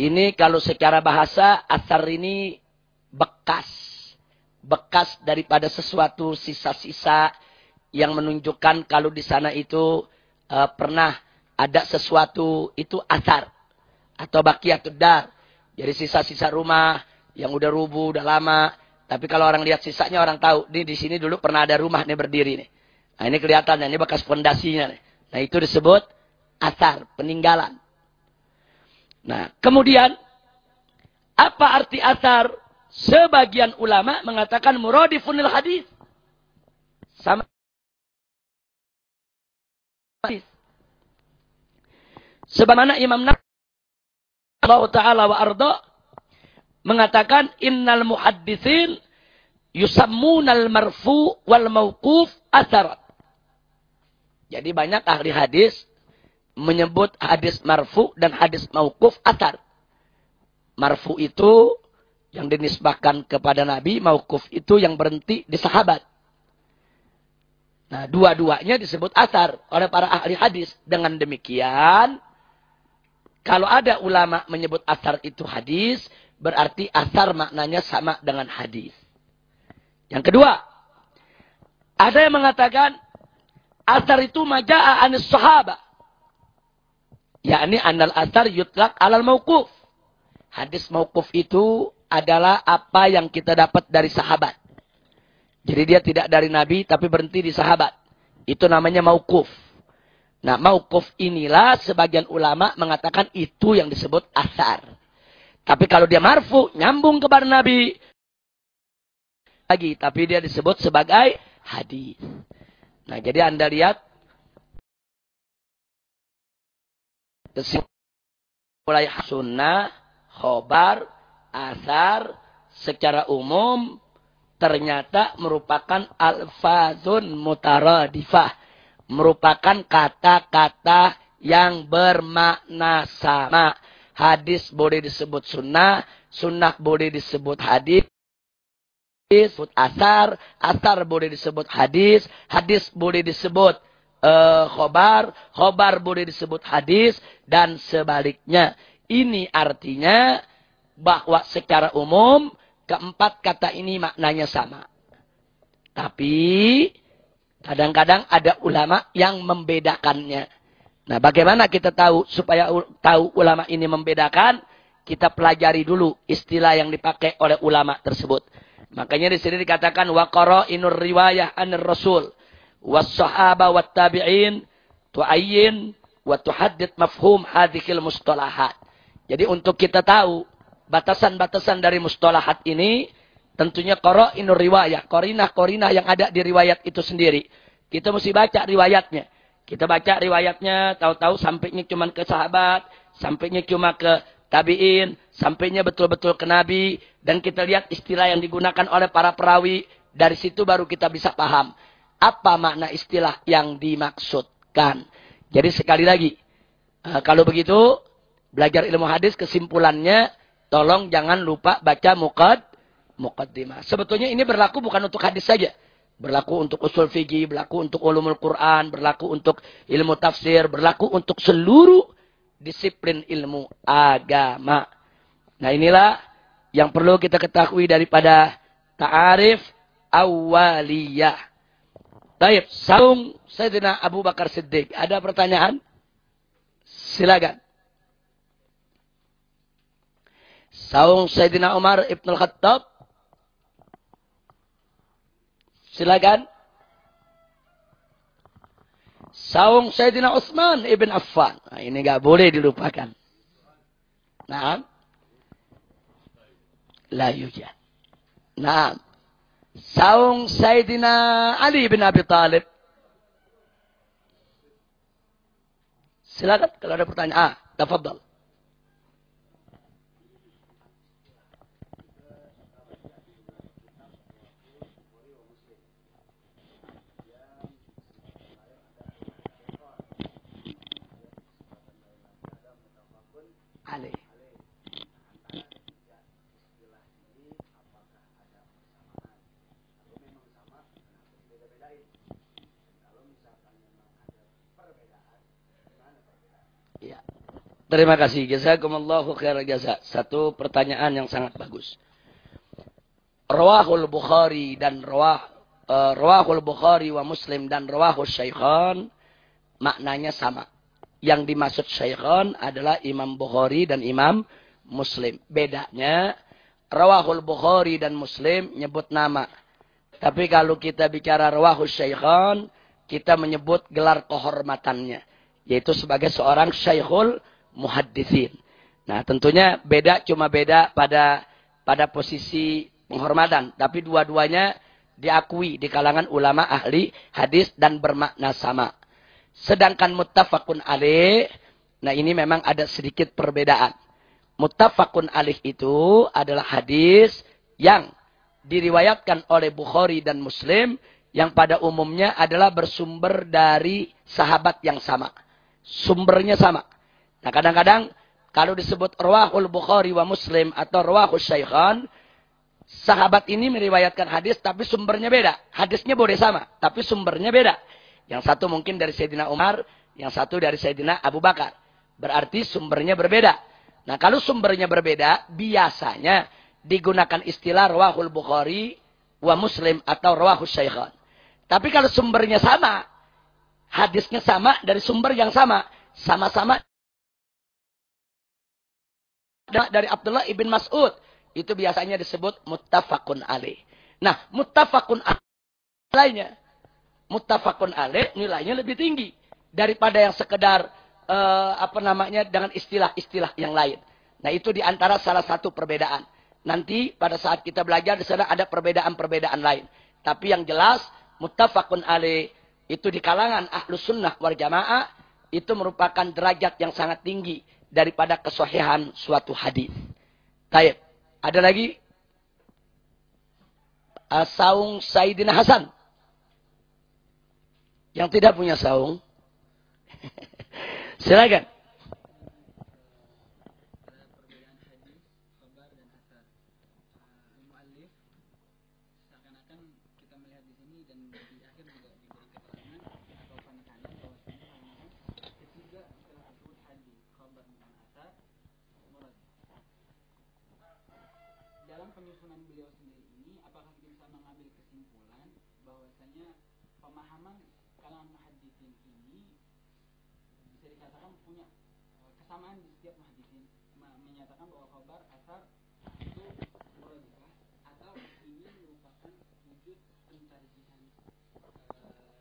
ini kalau secara bahasa asar ini bekas bekas daripada sesuatu sisa-sisa yang menunjukkan kalau di sana itu uh, pernah ada sesuatu itu asar atau bakiat dar. Jadi sisa-sisa rumah yang udah rubuh, udah lama. Tapi kalau orang lihat sisanya orang tahu, di di sini dulu pernah ada rumah nih berdiri nih. Nah ini kelihatan, ini bekas fondasinya nih. Nah itu disebut asar, peninggalan. Nah kemudian apa arti asar? Sebagian ulama mengatakan muradifunil hadis. Sama hadis. Sebagaimana Imam Nawawi Allah Ta'ala wa arda mengatakan innal muhaddithin yusammunal marfu wal mauquf asarat. Jadi banyak ahli hadis menyebut hadis marfu dan hadis mauquf asar. Marfu itu yang dinisbahkan kepada Nabi, maukuf itu yang berhenti di sahabat. Nah, dua-duanya disebut asar oleh para ahli hadis. Dengan demikian, kalau ada ulama menyebut asar itu hadis, berarti asar maknanya sama dengan hadis. Yang kedua, ada yang mengatakan asar itu maja'a anis sahabat. Yakni anal asar yutlak alal maukuf. Hadis maukuf itu adalah apa yang kita dapat dari sahabat. Jadi dia tidak dari Nabi tapi berhenti di sahabat. Itu namanya maukuf. Nah maukuf inilah sebagian ulama mengatakan itu yang disebut asar. Tapi kalau dia marfu, nyambung kepada Nabi. Lagi, tapi dia disebut sebagai hadis. Nah jadi anda lihat. Mulai sunnah, khobar, asar secara umum ternyata merupakan alfazun mutaradifah. Merupakan kata-kata yang bermakna sama. Hadis boleh disebut sunnah, sunnah boleh disebut hadis, disebut asar, asar boleh disebut hadis, hadis boleh disebut uh, khobar, khobar boleh disebut hadis, dan sebaliknya. Ini artinya bahwa secara umum keempat kata ini maknanya sama. Tapi kadang-kadang ada ulama yang membedakannya. Nah, bagaimana kita tahu supaya tahu ulama ini membedakan? Kita pelajari dulu istilah yang dipakai oleh ulama tersebut. Makanya di sini dikatakan waqara inur riwayah anir rasul was sahaba wat tabi'in tu'ayyin wa tuhaddid mafhum hadhil mustalahat. Jadi untuk kita tahu batasan-batasan dari mustalahat ini tentunya qara inur riwayah, korinah-korinah yang ada di riwayat itu sendiri. Kita mesti baca riwayatnya. Kita baca riwayatnya, tahu-tahu sampainya cuma ke sahabat, sampainya cuma ke tabi'in, sampainya betul-betul ke nabi, dan kita lihat istilah yang digunakan oleh para perawi, dari situ baru kita bisa paham apa makna istilah yang dimaksudkan. Jadi sekali lagi, eh, kalau begitu, belajar ilmu hadis kesimpulannya, tolong jangan lupa baca mukad, mukaddimah. Sebetulnya ini berlaku bukan untuk hadis saja. Berlaku untuk usul fikih, berlaku untuk ulumul Quran, berlaku untuk ilmu tafsir, berlaku untuk seluruh disiplin ilmu agama. Nah inilah yang perlu kita ketahui daripada ta'arif awaliyah. Baik, saung Sayyidina Abu Bakar Siddiq. Ada pertanyaan? Silakan. Saung Sayyidina Umar Ibn Khattab. Silakan. Saung Sayyidina Utsman ibn Affan. Nah, ini nggak boleh dilupakan. Nah. La yujad. Nah. Saung Sayyidina Ali bin Abi Talib. Silakan kalau ada pertanyaan. Ah, tafadhal. alaih. Ya. Terima kasih. Jazakumullahu khairan jasa. Satu pertanyaan yang sangat bagus. Rawahul Bukhari dan rawah uh, Rawahul Bukhari wa Muslim dan Rawahul Syaikhan maknanya sama yang dimaksud syaikhan adalah Imam Bukhari dan Imam Muslim. Bedanya, Rawahul Bukhari dan Muslim nyebut nama. Tapi kalau kita bicara Rawahul Syaikhan, kita menyebut gelar kehormatannya. Yaitu sebagai seorang Syekhul Muhaddithin. Nah tentunya beda cuma beda pada pada posisi penghormatan. Tapi dua-duanya diakui di kalangan ulama ahli hadis dan bermakna sama. Sedangkan muttafaqun alaih, nah ini memang ada sedikit perbedaan. Muttafaqun alaih itu adalah hadis yang diriwayatkan oleh Bukhari dan Muslim yang pada umumnya adalah bersumber dari sahabat yang sama. Sumbernya sama. Nah kadang-kadang kalau disebut Rawahul Bukhari wa Muslim atau Rawahul Syaikhan, sahabat ini meriwayatkan hadis tapi sumbernya beda. Hadisnya boleh sama, tapi sumbernya beda. Yang satu mungkin dari Sayyidina Umar, yang satu dari Sayyidina Abu Bakar. Berarti sumbernya berbeda. Nah kalau sumbernya berbeda, biasanya digunakan istilah Rawahul Bukhari wa Muslim atau Rawahul Syaikhan. Tapi kalau sumbernya sama, hadisnya sama dari sumber yang sama, sama-sama dari Abdullah ibn Mas'ud. Itu biasanya disebut muttafaqun alaih. Nah, muttafaqun alaihnya muttafaqun alaih nilainya lebih tinggi daripada yang sekedar uh, apa namanya dengan istilah-istilah yang lain. Nah, itu di antara salah satu perbedaan. Nanti pada saat kita belajar di sana ada perbedaan-perbedaan lain. Tapi yang jelas muttafaqun alaih itu di kalangan ahlus sunnah wal jamaah itu merupakan derajat yang sangat tinggi daripada kesohihan suatu hadis. Taib. Ada lagi? Saung Sayyidina Hasan. Yang tidak punya saung. [LAUGHS] Silakan. seakan-akan kita melihat di sini dan di akhir juga diberi keterangan atau penekanan bahwasanya ketiga istilah tersebut hadis khabar dan ata murad. Dalam penyusunan beliau sendiri ini, apakah kita bisa mengambil kesimpulan bahwasanya pemahaman kalangan muhaddisin ini bisa dikatakan punya eh,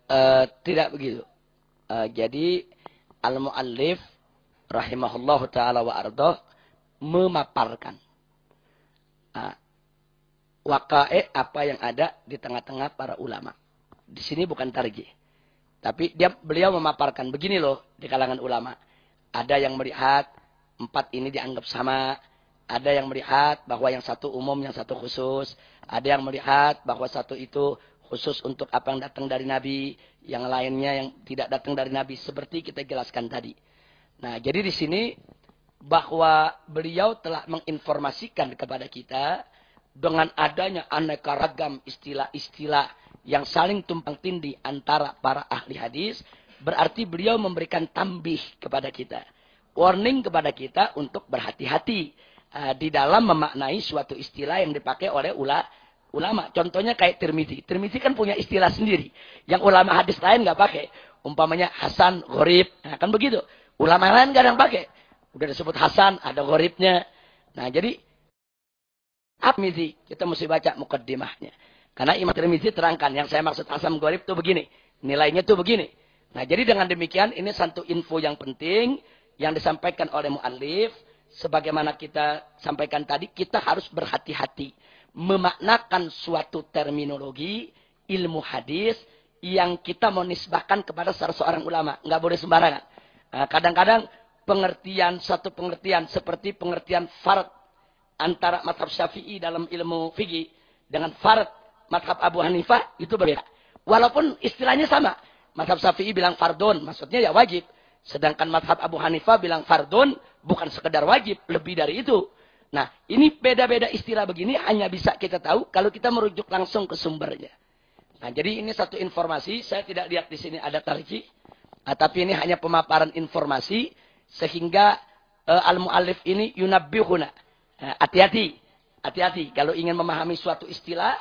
Eh, tidak begitu. Eh, jadi al-muallif rahimahullah taala wa ardoh memaparkan uh, wakae apa yang ada di tengah-tengah para ulama. Di sini bukan tarji. Tapi dia beliau memaparkan begini loh di kalangan ulama. Ada yang melihat empat ini dianggap sama. Ada yang melihat bahwa yang satu umum, yang satu khusus. Ada yang melihat bahwa satu itu khusus untuk apa yang datang dari Nabi. Yang lainnya yang tidak datang dari Nabi. Seperti kita jelaskan tadi. Nah, jadi di sini bahwa beliau telah menginformasikan kepada kita dengan adanya aneka ragam istilah-istilah yang saling tumpang tindih antara para ahli hadis, berarti beliau memberikan tambih kepada kita. Warning kepada kita untuk berhati-hati uh, di dalam memaknai suatu istilah yang dipakai oleh ula, ulama. Contohnya kayak Tirmizi. Tirmizi kan punya istilah sendiri. Yang ulama hadis lain nggak pakai. Umpamanya Hasan, Gharib. Nah, kan begitu. Ulama lain nggak ada yang pakai. Udah disebut Hasan, ada Gharibnya. Nah, jadi Tirmizi, kita mesti baca mukaddimahnya. Karena Imam Tirmizi terangkan, yang saya maksud Hasan Gharib itu begini. Nilainya itu begini. Nah, jadi dengan demikian ini satu info yang penting yang disampaikan oleh muallif sebagaimana kita sampaikan tadi, kita harus berhati-hati memaknakan suatu terminologi ilmu hadis yang kita mau nisbahkan kepada salah seorang ulama. Nggak boleh sembarangan. Nah, kadang-kadang pengertian, satu pengertian seperti pengertian farad antara madhab syafi'i dalam ilmu fikih dengan farad madhab Abu Hanifah itu berbeda. Walaupun istilahnya sama. Madhab syafi'i bilang fardun, maksudnya ya wajib. Sedangkan madhab Abu Hanifah bilang fardun, bukan sekedar wajib, lebih dari itu. Nah, ini beda-beda istilah begini hanya bisa kita tahu kalau kita merujuk langsung ke sumbernya. Nah, jadi ini satu informasi, saya tidak lihat di sini ada tarji, nah, tapi ini hanya pemaparan informasi sehingga uh, al-muallif ini yunabbihuna. Nah, hati-hati, hati-hati kalau ingin memahami suatu istilah,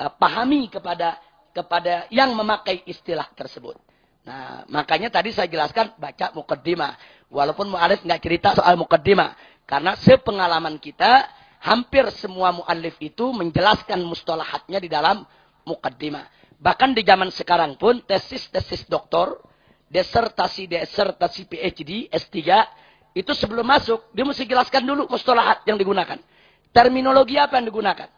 uh, pahami kepada kepada yang memakai istilah tersebut. Nah, makanya tadi saya jelaskan baca mukaddimah. Walaupun mu'alif nggak cerita soal mukaddimah. Karena sepengalaman kita, hampir semua mu'alif itu menjelaskan mustalahatnya di dalam mukaddimah. Bahkan di zaman sekarang pun, tesis-tesis doktor, desertasi-desertasi PhD, S3, itu sebelum masuk, dia mesti jelaskan dulu mustalahat yang digunakan. Terminologi apa yang digunakan.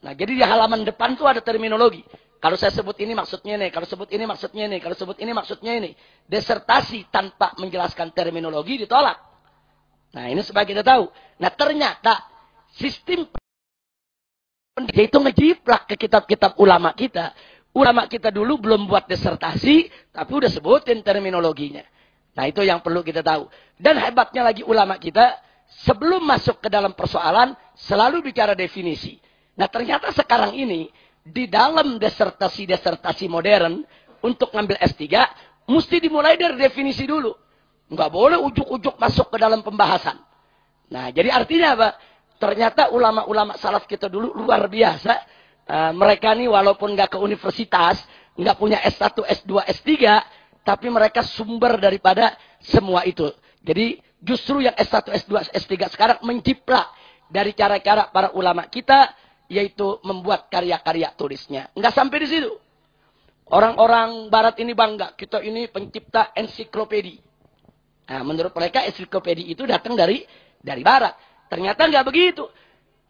Nah, jadi di halaman depan tuh ada terminologi. Kalau saya sebut ini maksudnya ini, kalau sebut ini maksudnya ini, kalau sebut ini maksudnya ini. Desertasi tanpa menjelaskan terminologi ditolak. Nah ini supaya kita tahu. Nah ternyata sistem pendidikan itu ngejiplak ke kitab-kitab ulama kita. Ulama kita dulu belum buat desertasi, tapi udah sebutin terminologinya. Nah itu yang perlu kita tahu. Dan hebatnya lagi ulama kita, sebelum masuk ke dalam persoalan, selalu bicara definisi. Nah ternyata sekarang ini, di dalam desertasi-desertasi modern untuk ngambil S3 mesti dimulai dari definisi dulu. Enggak boleh ujuk-ujuk masuk ke dalam pembahasan. Nah, jadi artinya apa? Ternyata ulama-ulama salaf kita dulu luar biasa. Uh, mereka nih walaupun nggak ke universitas, nggak punya S1, S2, S3, tapi mereka sumber daripada semua itu. Jadi justru yang S1, S2, S3 sekarang menciplak dari cara-cara para ulama kita yaitu membuat karya-karya tulisnya. Enggak sampai di situ. Orang-orang barat ini bangga, kita ini pencipta ensiklopedi. Nah, menurut mereka ensiklopedi itu datang dari dari barat. Ternyata enggak begitu.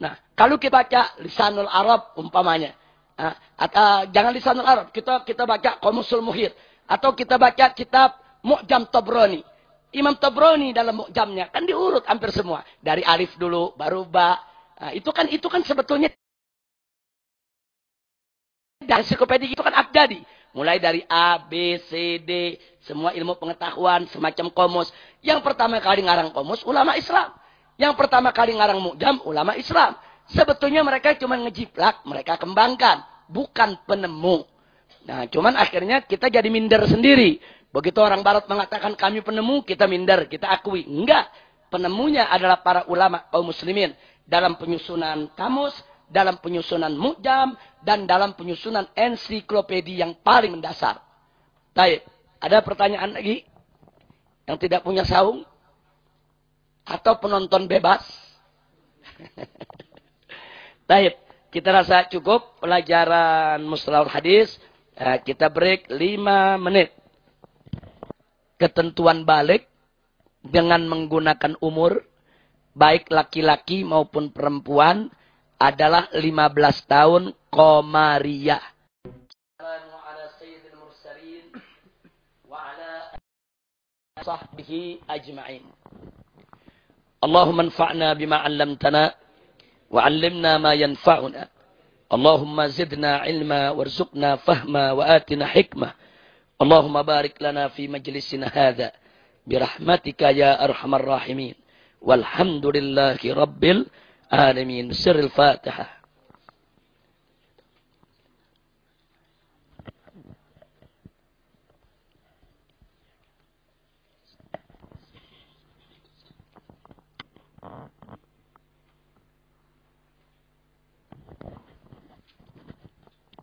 Nah, kalau kita baca lisanul Arab umpamanya, nah, atau, jangan lisanul Arab, kita kita baca Qomusul Muhir atau kita baca kitab Mu'jam Tobroni. Imam Tobroni dalam Mu'jamnya kan diurut hampir semua, dari alif dulu baru ba. Nah, itu kan itu kan sebetulnya dan ensiklopedia itu kan abjadi. Mulai dari A, B, C, D, semua ilmu pengetahuan, semacam komus. Yang pertama kali ngarang komus, ulama Islam. Yang pertama kali ngarang mujam, ulama Islam. Sebetulnya mereka cuma ngejiplak, mereka kembangkan. bukan penemu. Nah, cuman akhirnya kita jadi minder sendiri. Begitu orang barat mengatakan kami penemu, kita minder, kita akui. Enggak. Penemunya adalah para ulama kaum muslimin. Dalam penyusunan kamus, dalam penyusunan mujam, dan dalam penyusunan ensiklopedi yang paling mendasar. Baik. Ada pertanyaan lagi? Yang tidak punya saung? Atau penonton bebas? [LAUGHS] Baik. Kita rasa cukup pelajaran mustalahul hadis. Eh, kita break 5 menit. Ketentuan balik dengan menggunakan umur baik laki-laki maupun perempuan adalah 15 tahun Komariah. sahbihi ajma'in. Allahumma anfa'na bima 'allamtana wa 'allimna ma yanfa'una. Allahumma zidna 'ilma warzuqna fahma wa atina hikmah. Allahumma barik lana fi majlisina hadha birahmatika ya arhamar rahimin. Walhamdulillahi rabbil العالمين سر الفاتحة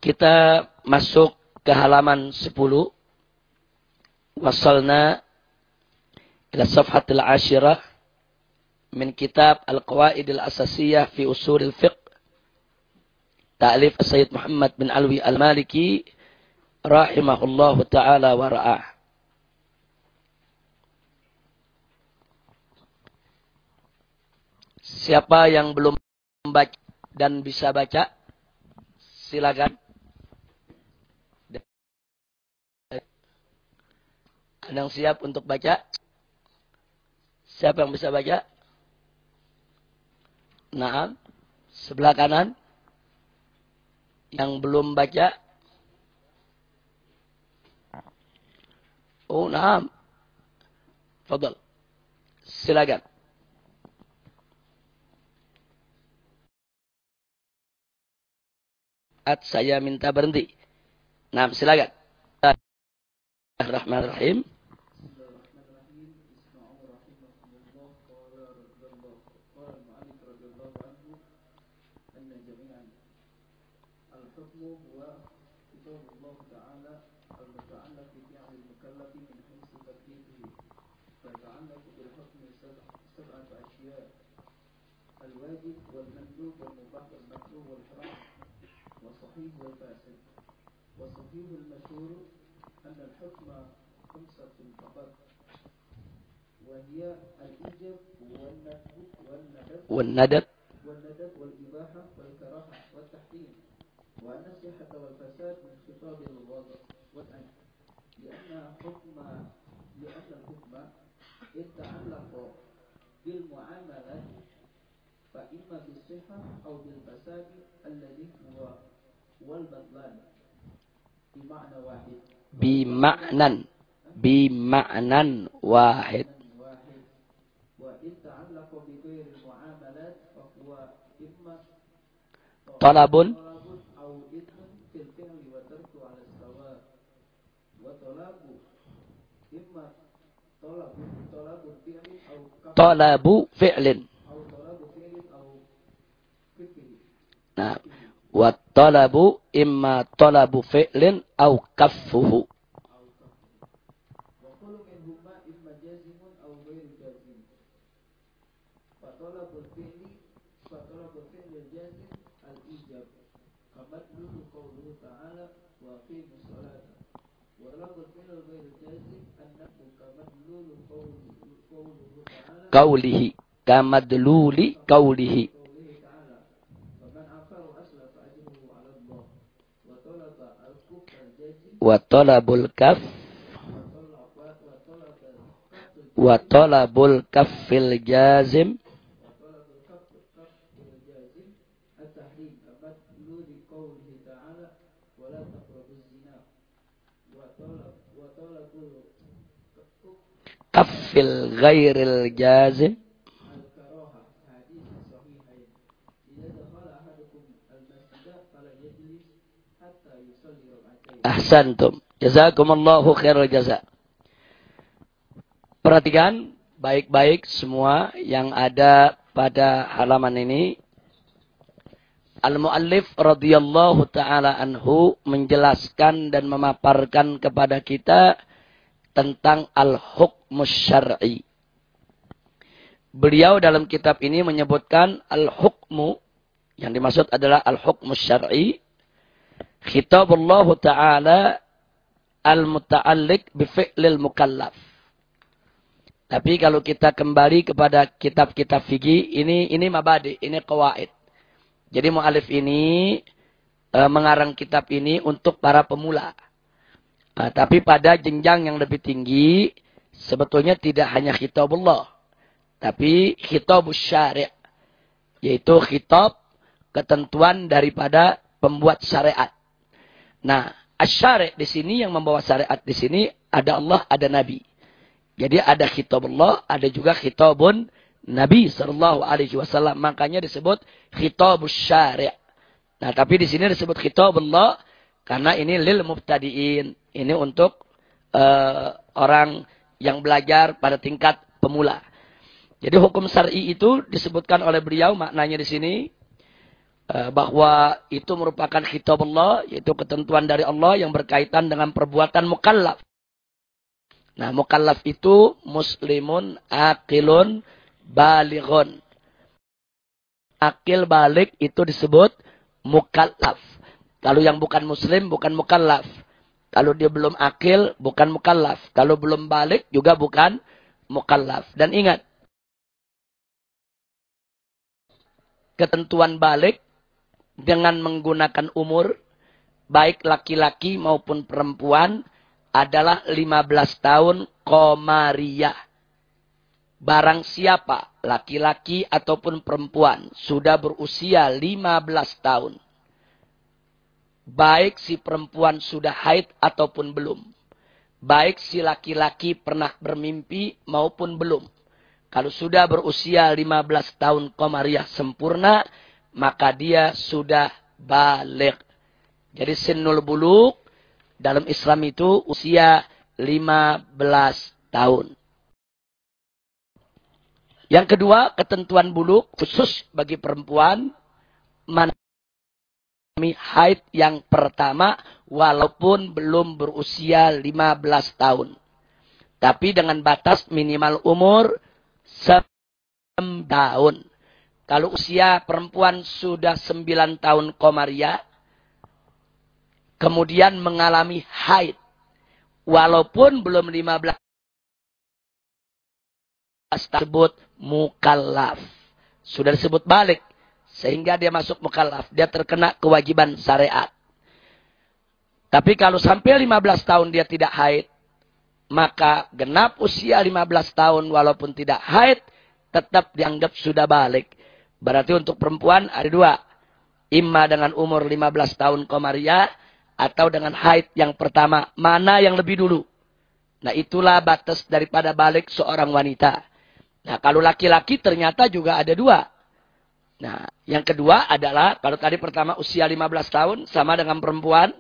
Kita masuk ke halaman 10. Wasalna ila safhatil ashirah min kitab Al-Qawaid Al-Asasiyah fi Usul Al-Fiqh. Ta'lif Sayyid Muhammad bin Alwi Al-Maliki rahimahullahu taala wa ra'ah. Siapa yang belum membaca dan bisa baca, silakan. Ada yang siap untuk baca? Siapa yang bisa baca? Nah, sebelah kanan. Yang belum baca? Oh, nah. Fadal. Silakan. At saya minta berhenti. Nah, silakan. Bismillahirrahmanirrahim. الصحيح والفاسد. والصحيح المشهور أن الحكم خمسة فقط. وهي الإجب والندب والندب. والندب والإباحة والكراهة والتحريم. وأن الصحة والفساد من خطاب الوضع والأنف لأن حكم لأن الحكم إن تعلق بالمعاملات فإما بالصحة أو بالفساد الذي هو Bima'nan. Bima'nan wahid. Talabun. Talabu fi'lin. Nah, والطلب إما طلب فعل أو كفه. قوله كمدلول قوله. wa talabul kaf wa talabul kaffil jazim kafil ghairil jazim Ahsantum. Jazakumullahu khairul jaza. Perhatikan baik-baik semua yang ada pada halaman ini. Al-Muallif radhiyallahu taala anhu menjelaskan dan memaparkan kepada kita tentang al-hukmus syar'i. Beliau dalam kitab ini menyebutkan al-hukmu yang dimaksud adalah al-hukmus syar'i khitabullah taala al-muta'alliq bi fi'lil mukallaf. Tapi kalau kita kembali kepada kitab-kitab fikih ini ini mabadi, ini qawaid. Jadi mualif ini e, mengarang kitab ini untuk para pemula. Nah, tapi pada jenjang yang lebih tinggi sebetulnya tidak hanya khitabullah, tapi khitabus syari' yaitu khitab ketentuan daripada pembuat syariat. Nah, asyari' di sini yang membawa syariat di sini ada Allah, ada Nabi. Jadi ada khitabullah, ada juga khitabun Nabi Shallallahu Alaihi Wasallam. Makanya disebut khitabus syari'. Nah, tapi di sini disebut khitabullah karena ini lil mubtadiin. Ini untuk uh, orang yang belajar pada tingkat pemula. Jadi hukum syar'i itu disebutkan oleh beliau maknanya di sini bahwa itu merupakan khitab Allah yaitu ketentuan dari Allah yang berkaitan dengan perbuatan mukallaf. Nah, mukallaf itu muslimun akilun balighun. Akil balik itu disebut mukallaf. Kalau yang bukan muslim bukan mukallaf. Kalau dia belum akil bukan mukallaf. Kalau belum balik juga bukan mukallaf. Dan ingat ketentuan balik dengan menggunakan umur baik laki-laki maupun perempuan adalah 15 tahun komariah. Barang siapa, laki-laki ataupun perempuan, sudah berusia 15 tahun. Baik si perempuan sudah haid ataupun belum. Baik si laki-laki pernah bermimpi maupun belum. Kalau sudah berusia 15 tahun komariah sempurna, maka dia sudah balik. Jadi sinul buluk dalam Islam itu usia 15 tahun. Yang kedua, ketentuan buluk khusus bagi perempuan mengalami haid yang pertama walaupun belum berusia 15 tahun. Tapi dengan batas minimal umur 9 tahun. Kalau usia perempuan sudah 9 tahun komaria, kemudian mengalami haid, walaupun belum 15 tersebut mukallaf. Sudah disebut balik. Sehingga dia masuk mukallaf. Dia terkena kewajiban syariat. Tapi kalau sampai 15 tahun dia tidak haid. Maka genap usia 15 tahun walaupun tidak haid. Tetap dianggap sudah balik. Berarti untuk perempuan ada dua. Imma dengan umur 15 tahun komariah. Atau dengan haid yang pertama. Mana yang lebih dulu? Nah itulah batas daripada balik seorang wanita. Nah, kalau laki-laki ternyata juga ada dua. Nah, yang kedua adalah, kalau tadi pertama usia 15 tahun sama dengan perempuan.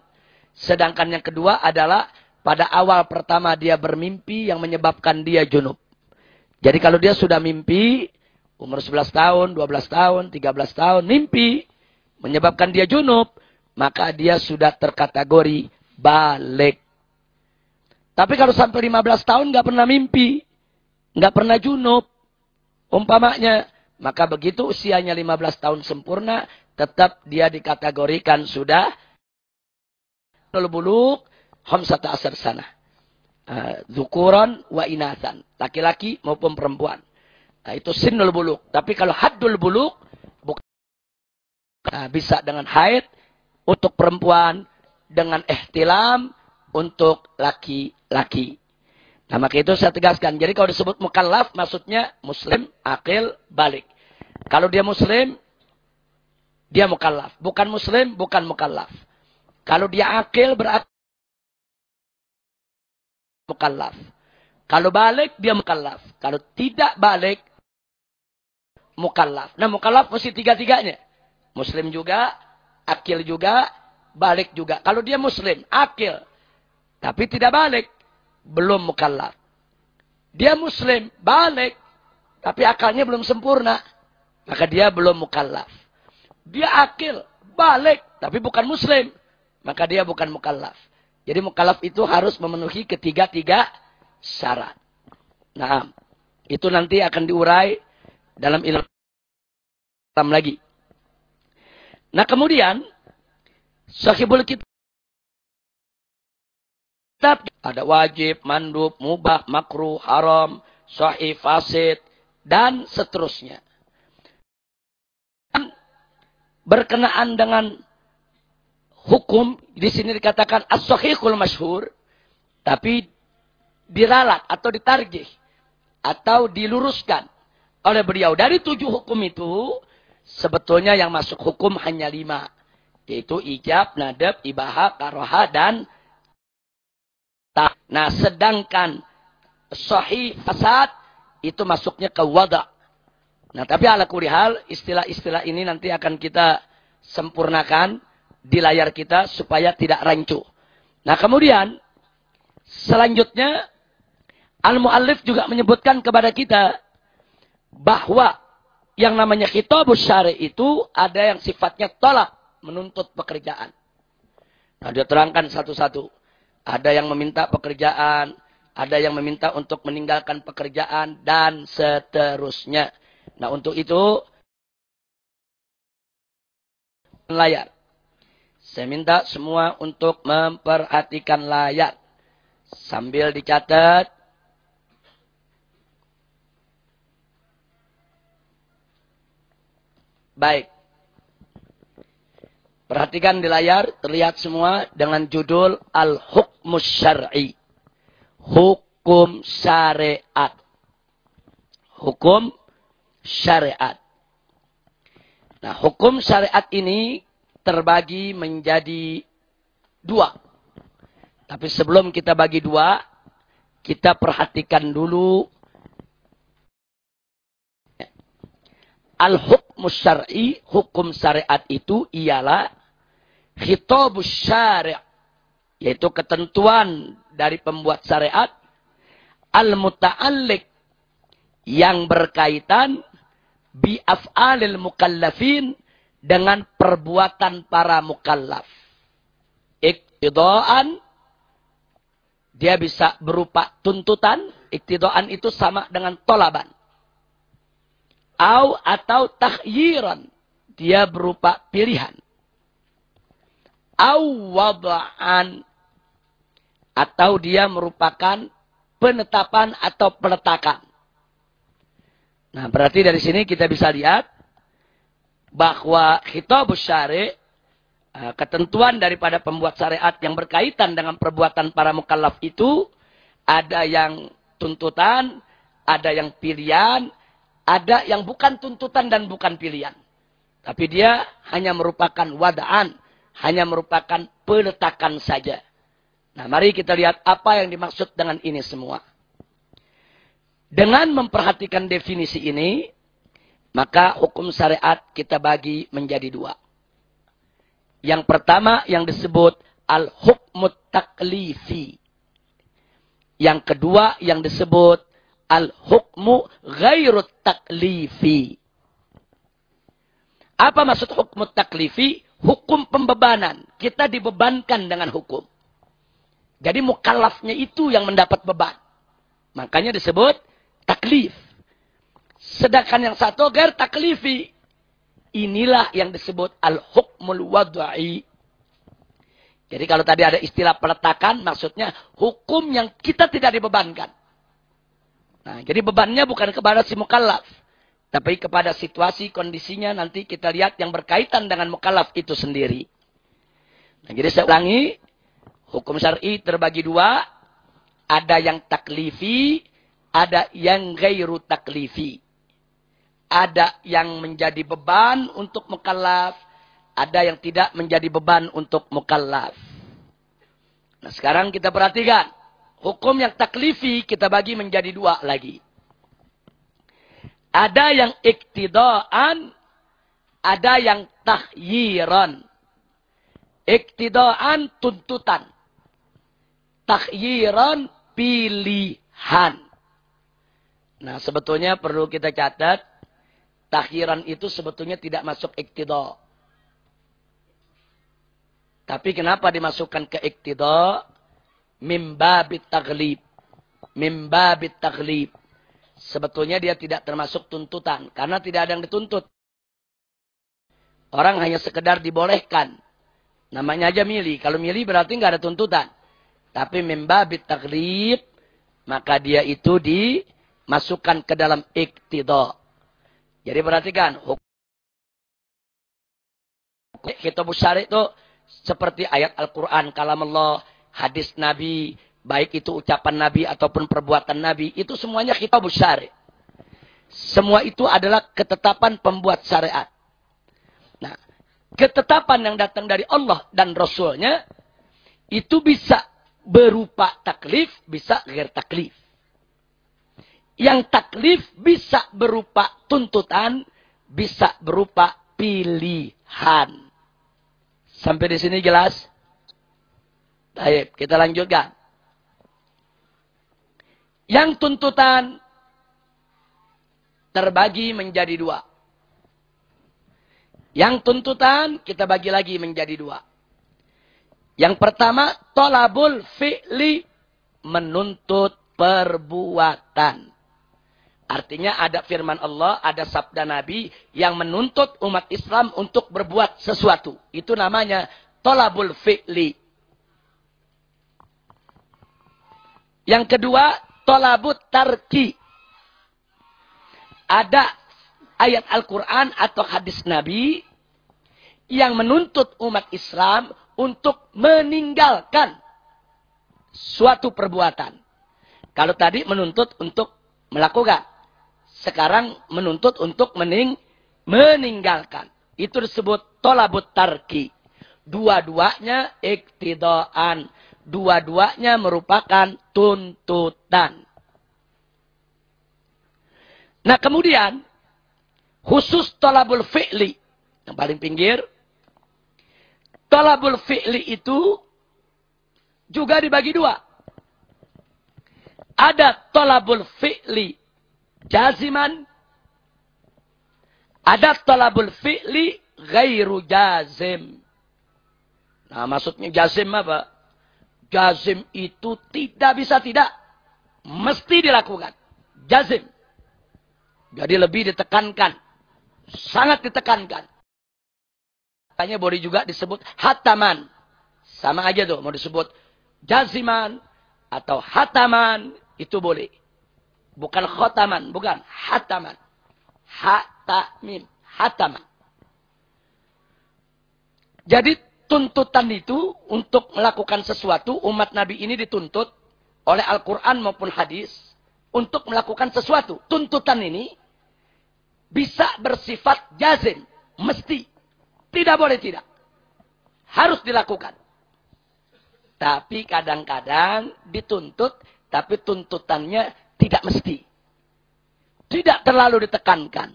Sedangkan yang kedua adalah pada awal pertama dia bermimpi yang menyebabkan dia junub. Jadi kalau dia sudah mimpi, umur 11 tahun, 12 tahun, 13 tahun, mimpi menyebabkan dia junub, maka dia sudah terkategori balik. Tapi kalau sampai 15 tahun nggak pernah mimpi, nggak pernah junub, Umpamanya, maka begitu usianya 15 tahun sempurna, tetap dia dikategorikan sudah buluk hamsata asar sana. Zukuran wa inasan. Laki-laki maupun perempuan. Nah, itu sinul buluk. Tapi kalau haddul buluk, nah, bisa dengan haid untuk perempuan, dengan ihtilam untuk laki-laki. Nah maka itu saya tegaskan. Jadi kalau disebut mukallaf maksudnya muslim, akil, balik. Kalau dia muslim, dia mukallaf. Bukan muslim, bukan mukallaf. Kalau dia akil berarti mukallaf. Kalau balik, dia mukallaf. Kalau tidak balik, mukallaf. Nah mukallaf mesti tiga-tiganya. Muslim juga, akil juga, balik juga. Kalau dia muslim, akil. Tapi tidak balik. Belum mukallaf. Dia muslim, balik. Tapi akalnya belum sempurna. Maka dia belum mukallaf. Dia akil, balik. Tapi bukan muslim. Maka dia bukan mukallaf. Jadi mukallaf itu harus memenuhi ketiga-tiga syarat. Nah, itu nanti akan diurai dalam ilmu lagi. Nah kemudian, sahibul kitab ada wajib, mandub, mubah, makruh, haram, sahih, fasid, dan seterusnya. Berkenaan dengan hukum, di sini dikatakan as-sahihul masyhur, tapi diralat atau ditarjih atau diluruskan oleh beliau. Dari tujuh hukum itu, sebetulnya yang masuk hukum hanya lima. Yaitu ijab, nadab, ibaha, karoha, dan tak. Nah, sedangkan sahih fasad itu masuknya ke wada. Nah, tapi ala kurihal, istilah-istilah ini nanti akan kita sempurnakan di layar kita supaya tidak rancu. Nah, kemudian selanjutnya Al-Muallif juga menyebutkan kepada kita bahwa yang namanya khitabus syari itu ada yang sifatnya tolak menuntut pekerjaan. Nah, dia terangkan satu-satu. Ada yang meminta pekerjaan, ada yang meminta untuk meninggalkan pekerjaan dan seterusnya. Nah, untuk itu layar. Saya minta semua untuk memperhatikan layar. Sambil dicatat Baik. Perhatikan di layar, terlihat semua dengan judul Al-Hukmus Syar'i. Hukum syariat. Hukum syariat. Nah, hukum syariat ini terbagi menjadi dua. Tapi sebelum kita bagi dua, kita perhatikan dulu Al-hukmu syar'i, hukum syariat itu ialah khitabus syari' yaitu ketentuan dari pembuat syariat al-muta'alliq yang berkaitan bi af'alil mukallafin dengan perbuatan para mukallaf. Iktidaan dia bisa berupa tuntutan, iktidaan itu sama dengan tolaban. Au atau takhyiran. Dia berupa pilihan. Au wada'an. Atau dia merupakan penetapan atau peletakan. Nah, berarti dari sini kita bisa lihat bahwa khitabus syari eh, ketentuan daripada pembuat syariat yang berkaitan dengan perbuatan para mukallaf itu ada yang tuntutan, ada yang pilihan, ada yang bukan tuntutan dan bukan pilihan. Tapi dia hanya merupakan wadaan. Hanya merupakan peletakan saja. Nah mari kita lihat apa yang dimaksud dengan ini semua. Dengan memperhatikan definisi ini. Maka hukum syariat kita bagi menjadi dua. Yang pertama yang disebut al-hukmut taklifi. Yang kedua yang disebut al-hukmu ghairu taklifi. Apa maksud hukmu taklifi? Hukum pembebanan. Kita dibebankan dengan hukum. Jadi mukallafnya itu yang mendapat beban. Makanya disebut taklif. Sedangkan yang satu ghair taklifi. Inilah yang disebut al-hukmul wadai. Jadi kalau tadi ada istilah peletakan, maksudnya hukum yang kita tidak dibebankan. Nah, jadi bebannya bukan kepada si mukallaf. Tapi kepada situasi, kondisinya nanti kita lihat yang berkaitan dengan mukallaf itu sendiri. Nah, jadi saya ulangi. Hukum syar'i terbagi dua. Ada yang taklifi, ada yang gairu taklifi. Ada yang menjadi beban untuk mukallaf, ada yang tidak menjadi beban untuk mukallaf. Nah, sekarang kita perhatikan. Hukum yang taklifi kita bagi menjadi dua lagi. Ada yang iktidaan, ada yang tahyiran. Iktidaan tuntutan. Takhyiran pilihan. Nah sebetulnya perlu kita catat. Takhiran itu sebetulnya tidak masuk iktida. Tapi kenapa dimasukkan ke iktida? Mimbabit taglib. Mimbabit taglib. Sebetulnya dia tidak termasuk tuntutan. Karena tidak ada yang dituntut. Orang hanya sekedar dibolehkan. Namanya aja milih. Kalau milih berarti nggak ada tuntutan. Tapi membabit taklif, maka dia itu dimasukkan ke dalam iktidha. Jadi perhatikan, hukum kitab syari itu seperti ayat Al-Quran, kalam Allah, hadis Nabi, baik itu ucapan Nabi ataupun perbuatan Nabi, itu semuanya kitab syari. Semua itu adalah ketetapan pembuat syariat ketetapan yang datang dari Allah dan Rasulnya itu bisa berupa taklif, bisa gher taklif. Yang taklif bisa berupa tuntutan, bisa berupa pilihan. Sampai di sini jelas? Baik, kita lanjutkan. Yang tuntutan terbagi menjadi dua. Yang tuntutan kita bagi lagi menjadi dua. Yang pertama, tolabul fi'li menuntut perbuatan. Artinya ada firman Allah, ada sabda Nabi yang menuntut umat Islam untuk berbuat sesuatu. Itu namanya tolabul fi'li. Yang kedua, tolabut tarki. Ada ayat Al-Quran atau hadis Nabi yang menuntut umat Islam untuk meninggalkan suatu perbuatan. Kalau tadi menuntut untuk melakukan. Sekarang menuntut untuk mening meninggalkan. Itu disebut tolabut tarki. Dua-duanya iktidaan. Dua-duanya merupakan tuntutan. Nah kemudian, khusus tolabul fi'li. Yang paling pinggir, Talabul fi'li itu juga dibagi dua. Ada talabul fi'li jaziman. Ada talabul fi'li gairu jazim. Nah maksudnya jazim apa? Jazim itu tidak bisa tidak. Mesti dilakukan. Jazim. Jadi lebih ditekankan. Sangat ditekankan. Hanya boleh juga disebut hataman. Sama aja tuh. Mau disebut jaziman atau hataman. Itu boleh. Bukan khotaman. Bukan. Hataman. Hatamim. Hataman. Jadi tuntutan itu untuk melakukan sesuatu. Umat Nabi ini dituntut oleh Al-Quran maupun hadis. Untuk melakukan sesuatu. Tuntutan ini bisa bersifat jazim. Mesti. Tidak boleh tidak. Harus dilakukan. Tapi kadang-kadang dituntut, tapi tuntutannya tidak mesti. Tidak terlalu ditekankan.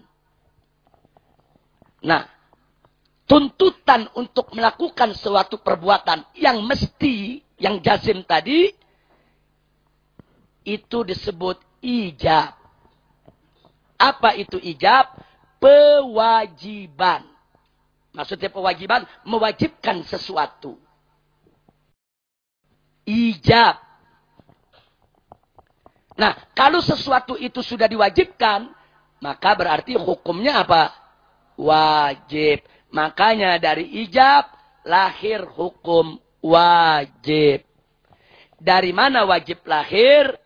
Nah, tuntutan untuk melakukan suatu perbuatan yang mesti, yang jazim tadi, itu disebut ijab. Apa itu ijab? Pewajiban. Maksudnya kewajiban mewajibkan sesuatu. Ijab. Nah, kalau sesuatu itu sudah diwajibkan, maka berarti hukumnya apa? Wajib. Makanya dari ijab lahir hukum wajib. Dari mana wajib lahir?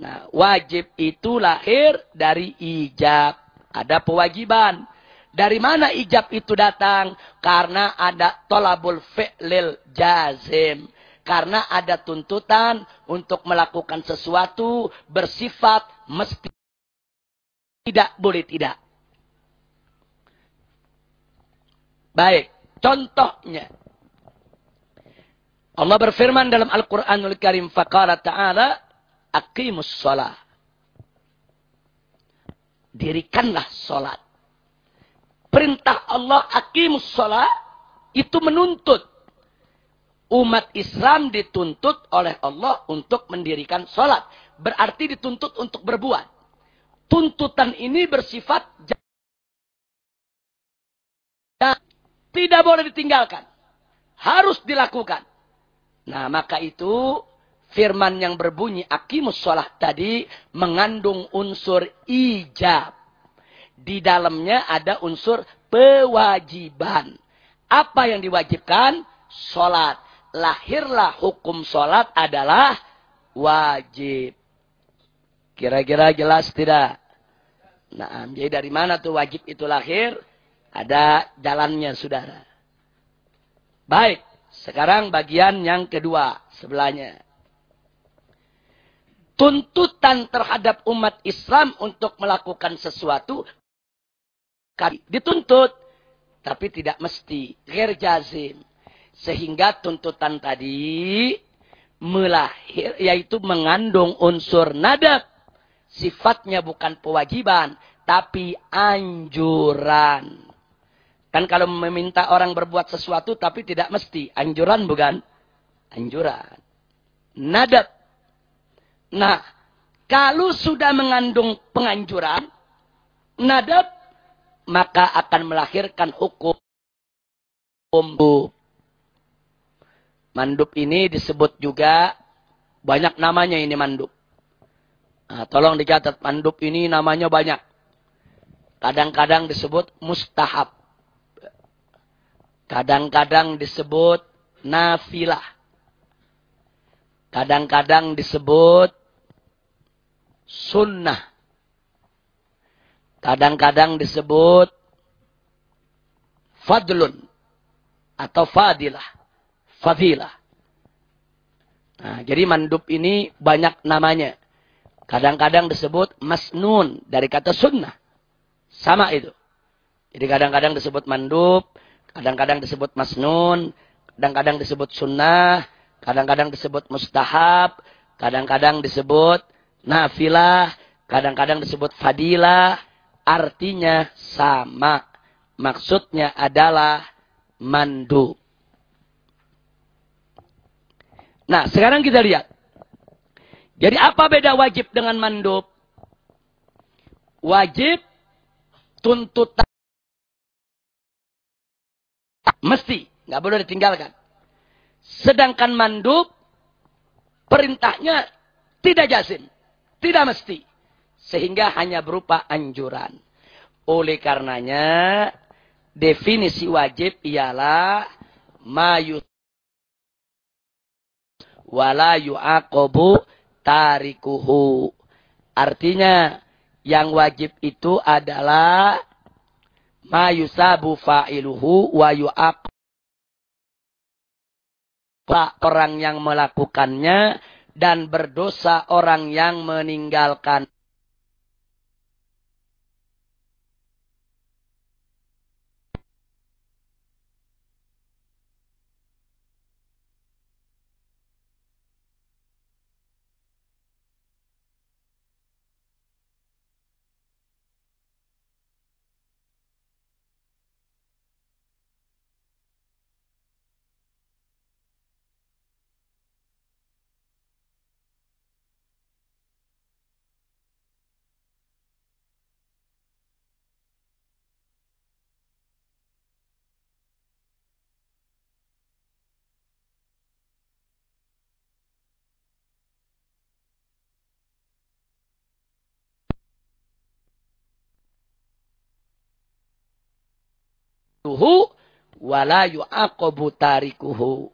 Nah, wajib itu lahir dari ijab. Ada kewajiban. Dari mana ijab itu datang? Karena ada tolabul fi'lil jazim. Karena ada tuntutan untuk melakukan sesuatu bersifat mesti. Tidak boleh tidak. Baik, contohnya. Allah berfirman dalam Al-Quranul Karim. Faqala ta'ala. Aqimus sholat. Dirikanlah sholat perintah Allah akimus sholat itu menuntut Umat Islam dituntut oleh Allah untuk mendirikan sholat. Berarti dituntut untuk berbuat. Tuntutan ini bersifat tidak boleh ditinggalkan. Harus dilakukan. Nah maka itu firman yang berbunyi akimus sholat tadi mengandung unsur ijab. Di dalamnya ada unsur kewajiban. Apa yang diwajibkan? Sholat. Lahirlah hukum sholat adalah wajib. Kira-kira jelas tidak? Nah, jadi dari mana tuh wajib itu lahir? Ada jalannya, saudara. Baik, sekarang bagian yang kedua, sebelahnya. Tuntutan terhadap umat Islam untuk melakukan sesuatu dituntut tapi tidak mesti jazim sehingga tuntutan tadi melahir yaitu mengandung unsur nadab sifatnya bukan kewajiban tapi anjuran kan kalau meminta orang berbuat sesuatu tapi tidak mesti anjuran bukan anjuran nadab nah kalau sudah mengandung penganjuran nadab maka akan melahirkan hukum mandub. ini disebut juga banyak namanya ini mandub. Nah, tolong dicatat mandub ini namanya banyak. Kadang-kadang disebut mustahab. Kadang-kadang disebut nafilah. Kadang-kadang disebut sunnah. Kadang-kadang disebut fadlun atau fadilah. Fadilah. Nah, jadi mandub ini banyak namanya. Kadang-kadang disebut masnun dari kata sunnah. Sama itu. Jadi kadang-kadang disebut mandub, kadang-kadang disebut masnun, kadang-kadang disebut sunnah, kadang-kadang disebut mustahab, kadang-kadang disebut nafilah, kadang-kadang disebut fadilah, artinya sama. Maksudnya adalah mandu. Nah, sekarang kita lihat. Jadi apa beda wajib dengan mandub? Wajib tuntutan mesti, nggak boleh ditinggalkan. Sedangkan mandub perintahnya tidak jasim, tidak mesti. Sehingga hanya berupa anjuran. Oleh karenanya, definisi wajib ialah mayut wala yu'aqabu tarikuhu. Artinya, yang wajib itu adalah mayusabu fa'iluhu wa yu'aq orang yang melakukannya dan berdosa orang yang meninggalkan. Tuhu wala yu'aqabu tarikuhu.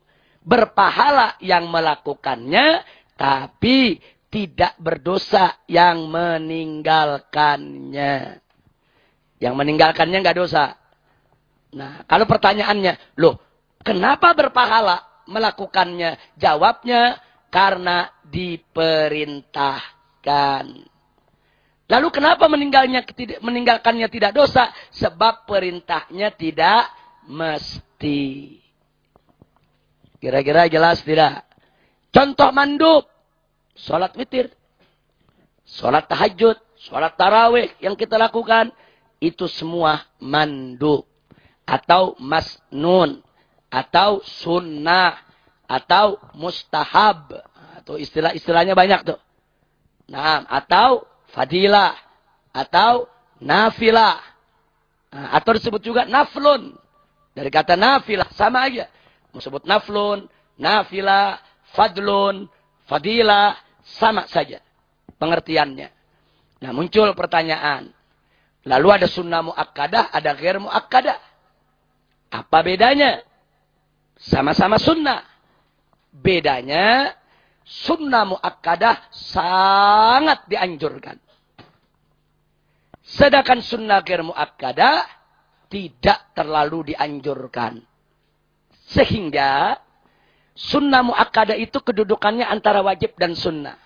Berpahala yang melakukannya tapi tidak berdosa yang meninggalkannya. Yang meninggalkannya nggak dosa. Nah, kalau pertanyaannya, loh, kenapa berpahala melakukannya? Jawabnya karena diperintahkan. Lalu kenapa meninggalnya meninggalkannya tidak dosa? Sebab perintahnya tidak mesti. Kira-kira jelas tidak? Contoh mandub. Sholat witir. Sholat tahajud. Sholat tarawih yang kita lakukan. Itu semua mandub. Atau masnun. Atau sunnah. atau mustahab. Atau istilah-istilahnya banyak tuh. Nah, atau fadilah atau nafilah. Nah, atau disebut juga naflun. Dari kata nafilah sama aja. Mau sebut naflun, nafilah, fadlun, fadilah sama saja pengertiannya. Nah, muncul pertanyaan. Lalu ada sunnah muakkadah, ada ghair muakkadah. Apa bedanya? Sama-sama sunnah. Bedanya sunnah muakkadah sangat dianjurkan. Sedangkan sunnah ghair muakkadah tidak terlalu dianjurkan. Sehingga sunnah muakkadah itu kedudukannya antara wajib dan sunnah.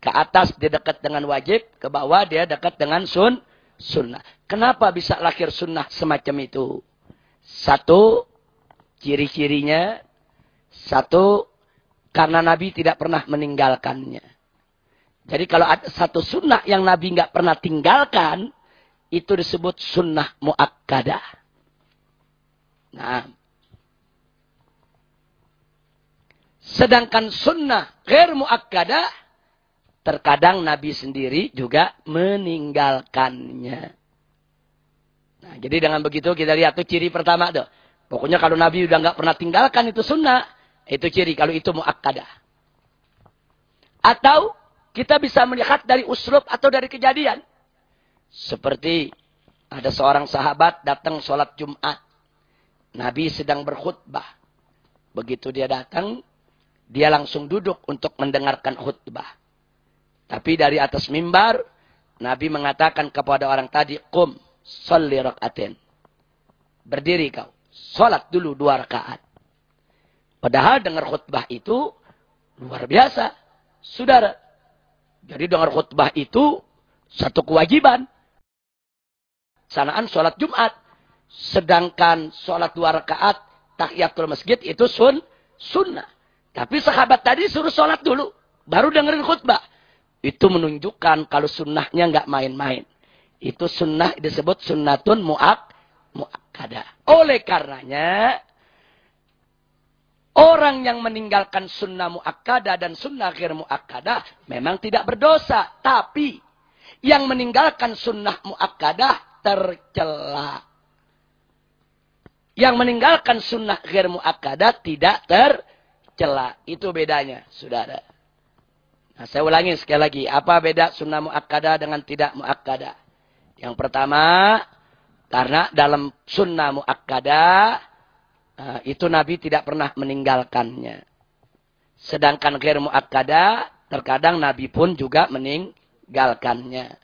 Ke atas dia dekat dengan wajib, ke bawah dia dekat dengan sun, sunnah. Kenapa bisa lahir sunnah semacam itu? Satu, ciri-cirinya. Satu, karena Nabi tidak pernah meninggalkannya. Jadi kalau ada satu sunnah yang Nabi nggak pernah tinggalkan, itu disebut sunnah muakkadah. Nah, sedangkan sunnah ghair muakkadah, terkadang Nabi sendiri juga meninggalkannya. Nah, jadi dengan begitu kita lihat tuh ciri pertama tuh. Pokoknya kalau Nabi udah nggak pernah tinggalkan itu sunnah, itu ciri kalau itu muakkadah. Atau kita bisa melihat dari uslub atau dari kejadian. Seperti ada seorang sahabat datang sholat Jumat. Nabi sedang berkhutbah. Begitu dia datang, dia langsung duduk untuk mendengarkan khutbah. Tapi dari atas mimbar, Nabi mengatakan kepada orang tadi, Qum, salli rak'atin. Berdiri kau, sholat dulu dua rakaat. Padahal dengar khutbah itu luar biasa. Saudara. Jadi dengar khutbah itu satu kewajiban. Sanaan sholat Jumat. Sedangkan sholat dua rakaat tahiyatul masjid itu sun, sunnah. Tapi sahabat tadi suruh sholat dulu. Baru dengerin khutbah. Itu menunjukkan kalau sunnahnya nggak main-main. Itu sunnah disebut sunnatun mu'ak, mu'akada. Oleh karenanya, Orang yang meninggalkan sunnah mu'akkadah dan sunnah ghair mu'akkadah memang tidak berdosa. Tapi yang meninggalkan sunnah mu'akkadah tercela. Yang meninggalkan sunnah ghair mu'akkadah tidak tercela. Itu bedanya, saudara. Nah, saya ulangi sekali lagi. Apa beda sunnah mu'akkadah dengan tidak mu'akkadah? Yang pertama, karena dalam sunnah mu'akkadah, itu Nabi tidak pernah meninggalkannya. Sedangkan ghair mu'akkada, terkadang Nabi pun juga meninggalkannya.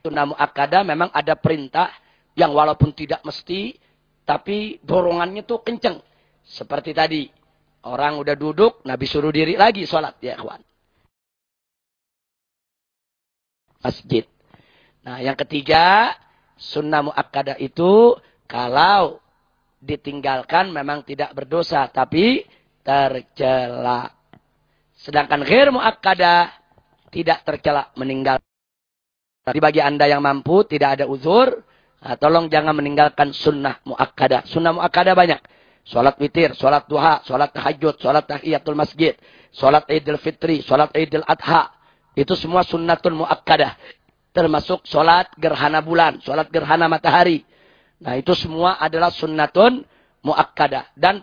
Sunnah mu'akkada memang ada perintah yang walaupun tidak mesti, tapi dorongannya tuh kenceng. Seperti tadi, orang udah duduk, Nabi suruh diri lagi sholat ya kawan. Masjid. Nah yang ketiga, sunnah mu'akkada itu kalau ditinggalkan memang tidak berdosa tapi tercela. Sedangkan ghair muakkadah tidak tercela meninggal. Tapi bagi Anda yang mampu tidak ada uzur, nah, tolong jangan meninggalkan sunnah muakkadah. Sunnah muakkadah banyak. Salat witir, salat duha, salat tahajud, salat tahiyatul masjid, salat idul fitri, salat idul adha. Itu semua sunnatul muakkadah. Termasuk salat gerhana bulan, salat gerhana matahari Nah itu semua adalah sunnatun muakkadah. Dan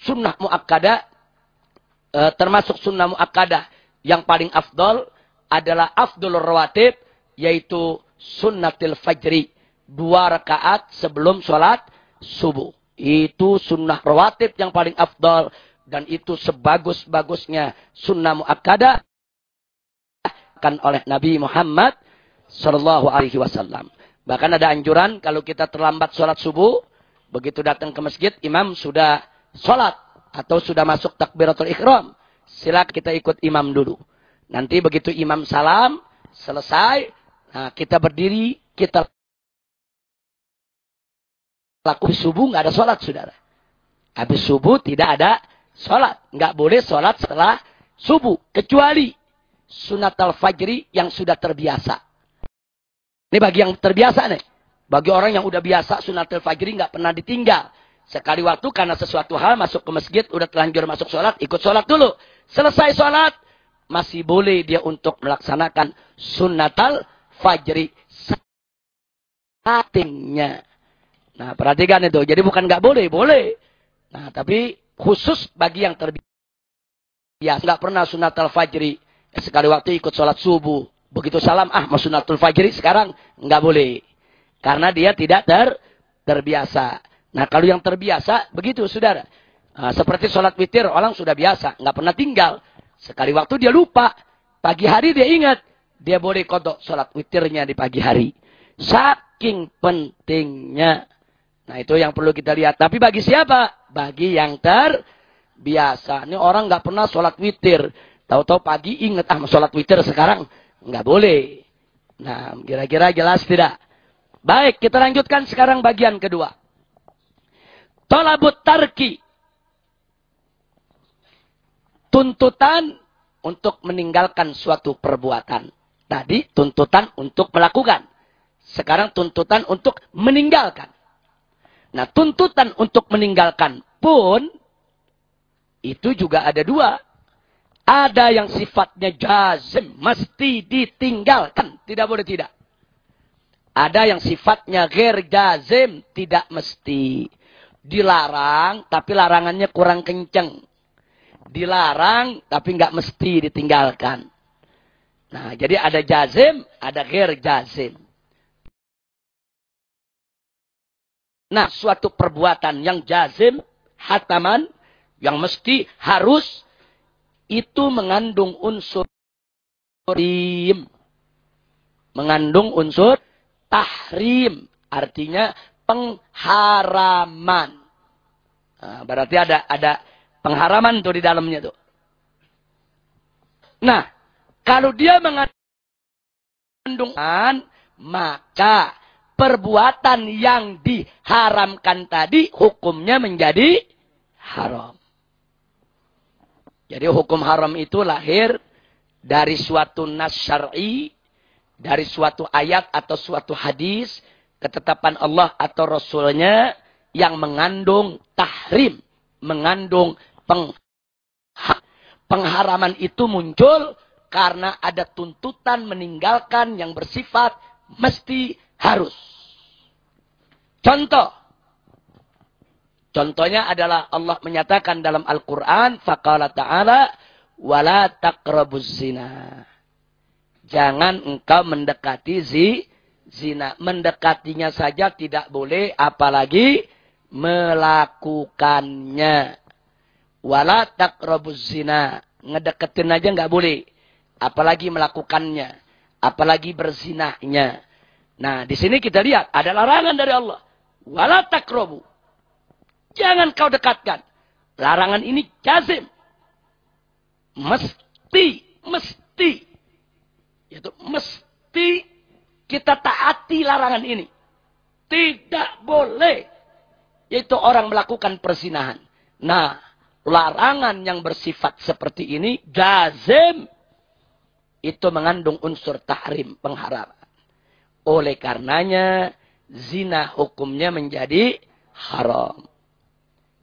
sunnah muakkadah e, termasuk sunnah muakkadah yang paling afdol adalah afdol rawatib yaitu sunnatil fajri. Dua rakaat sebelum sholat subuh. Itu sunnah rawatib yang paling afdol. Dan itu sebagus-bagusnya sunnah muakkadah kan oleh Nabi Muhammad Sallallahu Alaihi Wasallam. Bahkan ada anjuran kalau kita terlambat sholat subuh, begitu datang ke masjid, imam sudah sholat atau sudah masuk takbiratul ikhram. Silakan kita ikut imam dulu. Nanti begitu imam salam, selesai, nah kita berdiri, kita laku subuh nggak ada sholat saudara. Habis subuh tidak ada sholat. Nggak boleh sholat setelah subuh. Kecuali sunat al-fajri yang sudah terbiasa. Ini bagi yang terbiasa nih. Bagi orang yang udah biasa sunatul fajri nggak pernah ditinggal. Sekali waktu karena sesuatu hal masuk ke masjid, udah telanjur masuk sholat, ikut sholat dulu. Selesai sholat, masih boleh dia untuk melaksanakan sunnatal fajri startingnya. Nah, perhatikan itu. Jadi bukan nggak boleh, boleh. Nah, tapi khusus bagi yang terbiasa. Nggak pernah sunnatal fajri. Sekali waktu ikut sholat subuh. Begitu salam, ah mau sunnatul fajri sekarang nggak boleh. Karena dia tidak ter terbiasa. Nah, kalau yang terbiasa, begitu, saudara. Nah, seperti sholat witir, orang sudah biasa. nggak pernah tinggal. Sekali waktu dia lupa. Pagi hari dia ingat. Dia boleh kodok sholat witirnya di pagi hari. Saking pentingnya. Nah, itu yang perlu kita lihat. Tapi bagi siapa? Bagi yang terbiasa. Ini orang nggak pernah sholat witir. Tahu-tahu pagi ingat, ah sholat witir sekarang. Nggak boleh. Nah, kira-kira jelas tidak? Baik, kita lanjutkan sekarang bagian kedua. Tolabut tarki. Tuntutan untuk meninggalkan suatu perbuatan. Tadi tuntutan untuk melakukan. Sekarang tuntutan untuk meninggalkan. Nah tuntutan untuk meninggalkan pun itu juga ada dua. Ada yang sifatnya jazim, mesti ditinggalkan. Tidak boleh tidak. Ada yang sifatnya ger jazim, tidak mesti dilarang tapi larangannya kurang kenceng. Dilarang tapi nggak mesti ditinggalkan. Nah, jadi ada jazim, ada ghair jazim. Nah, suatu perbuatan yang jazim, hataman, yang mesti harus, itu mengandung unsur tahrim. Mengandung unsur tahrim. Artinya pengharaman. Nah, berarti ada ada pengharaman tuh di dalamnya tuh. Nah, kalau dia mengandung maka perbuatan yang diharamkan tadi hukumnya menjadi haram. Jadi hukum haram itu lahir dari suatu nas syar'i, dari suatu ayat atau suatu hadis ketetapan Allah atau Rasulnya yang mengandung tahrim, mengandung peng pengharaman itu muncul karena ada tuntutan meninggalkan yang bersifat mesti harus. Contoh. Contohnya adalah Allah menyatakan dalam Al-Quran, faqala ta'ala, wala taqrabuz zina. Jangan engkau mendekati zi, zina. Mendekatinya saja tidak boleh, apalagi melakukannya. Wala taqrabuz zina. Ngedeketin aja nggak boleh. Apalagi melakukannya. Apalagi berzinahnya. Nah, di sini kita lihat ada larangan dari Allah. Wala taqrabu. Jangan kau dekatkan. Larangan ini jazim. Mesti, mesti. Yaitu mesti kita taati larangan ini. Tidak boleh. Yaitu orang melakukan persinahan. Nah, larangan yang bersifat seperti ini, jazim. Itu mengandung unsur tahrim, pengharaman. Oleh karenanya, zina hukumnya menjadi haram.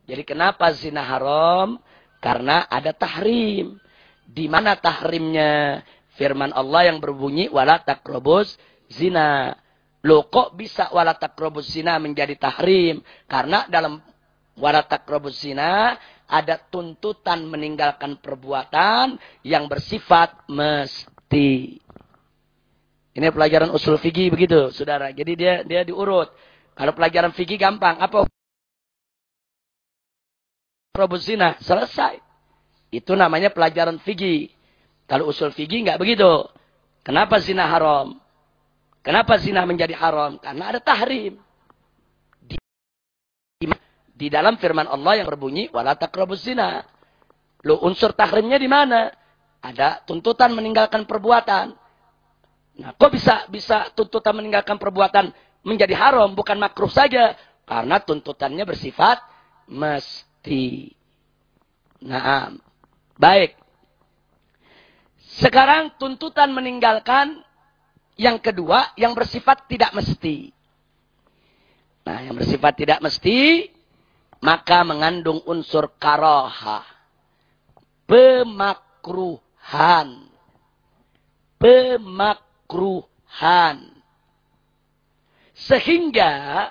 Jadi kenapa zina haram? Karena ada tahrim. Di mana tahrimnya? Firman Allah yang berbunyi, wala takrobus zina. Loh kok bisa wala takrobus zina menjadi tahrim? Karena dalam wala takrobus zina ada tuntutan meninggalkan perbuatan yang bersifat mesti. Ini pelajaran usul fikih begitu, saudara. Jadi dia dia diurut. Kalau pelajaran fikih gampang, apa? Probus zina, selesai. Itu namanya pelajaran fikih. Kalau usul fikih nggak begitu. Kenapa zina haram? Kenapa zina menjadi haram? Karena ada tahrim. Di, di dalam firman Allah yang berbunyi, wala taqrabuz zina. Lo unsur tahrimnya di mana? Ada tuntutan meninggalkan perbuatan. Nah, kok bisa bisa tuntutan meninggalkan perbuatan menjadi haram, bukan makruh saja? Karena tuntutannya bersifat mesti. Nah, baik. Sekarang tuntutan meninggalkan yang kedua, yang bersifat tidak mesti. Nah, yang bersifat tidak mesti, maka mengandung unsur karoha. Pemakruhan. Pemakruhan. Sehingga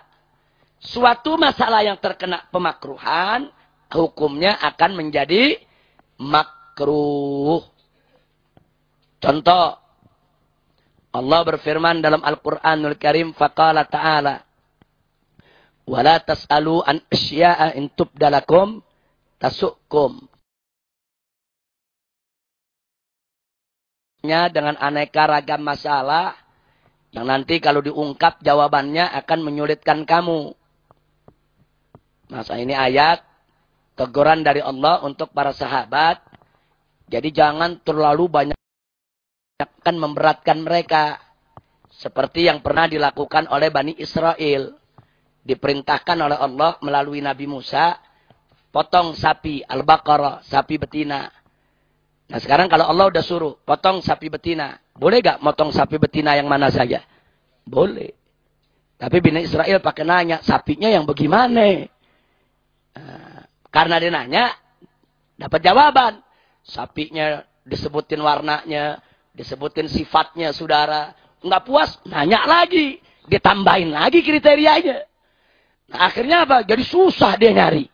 suatu masalah yang terkena pemakruhan, hukumnya akan menjadi makruh. Contoh, Allah berfirman dalam Al-Quranul Karim, faqala ta'ala, wala tas'alu an asya'a in tubdalakum tasukkum. dengan aneka ragam masalah yang nanti kalau diungkap jawabannya akan menyulitkan kamu. Masa ini ayat teguran dari Allah untuk para sahabat. Jadi jangan terlalu banyak akan memberatkan mereka. Seperti yang pernah dilakukan oleh Bani Israel diperintahkan oleh Allah melalui Nabi Musa potong sapi al-baqarah, sapi betina. Nah sekarang kalau Allah udah suruh potong sapi betina, boleh gak motong sapi betina yang mana saja? Boleh. Tapi Bina Israel pakai nanya, sapinya yang bagaimana? Nah, karena dia nanya, dapat jawaban. Sapinya disebutin warnanya, disebutin sifatnya, saudara. Nggak puas, nanya lagi. Ditambahin lagi kriterianya. Nah, akhirnya apa? Jadi susah dia nyari.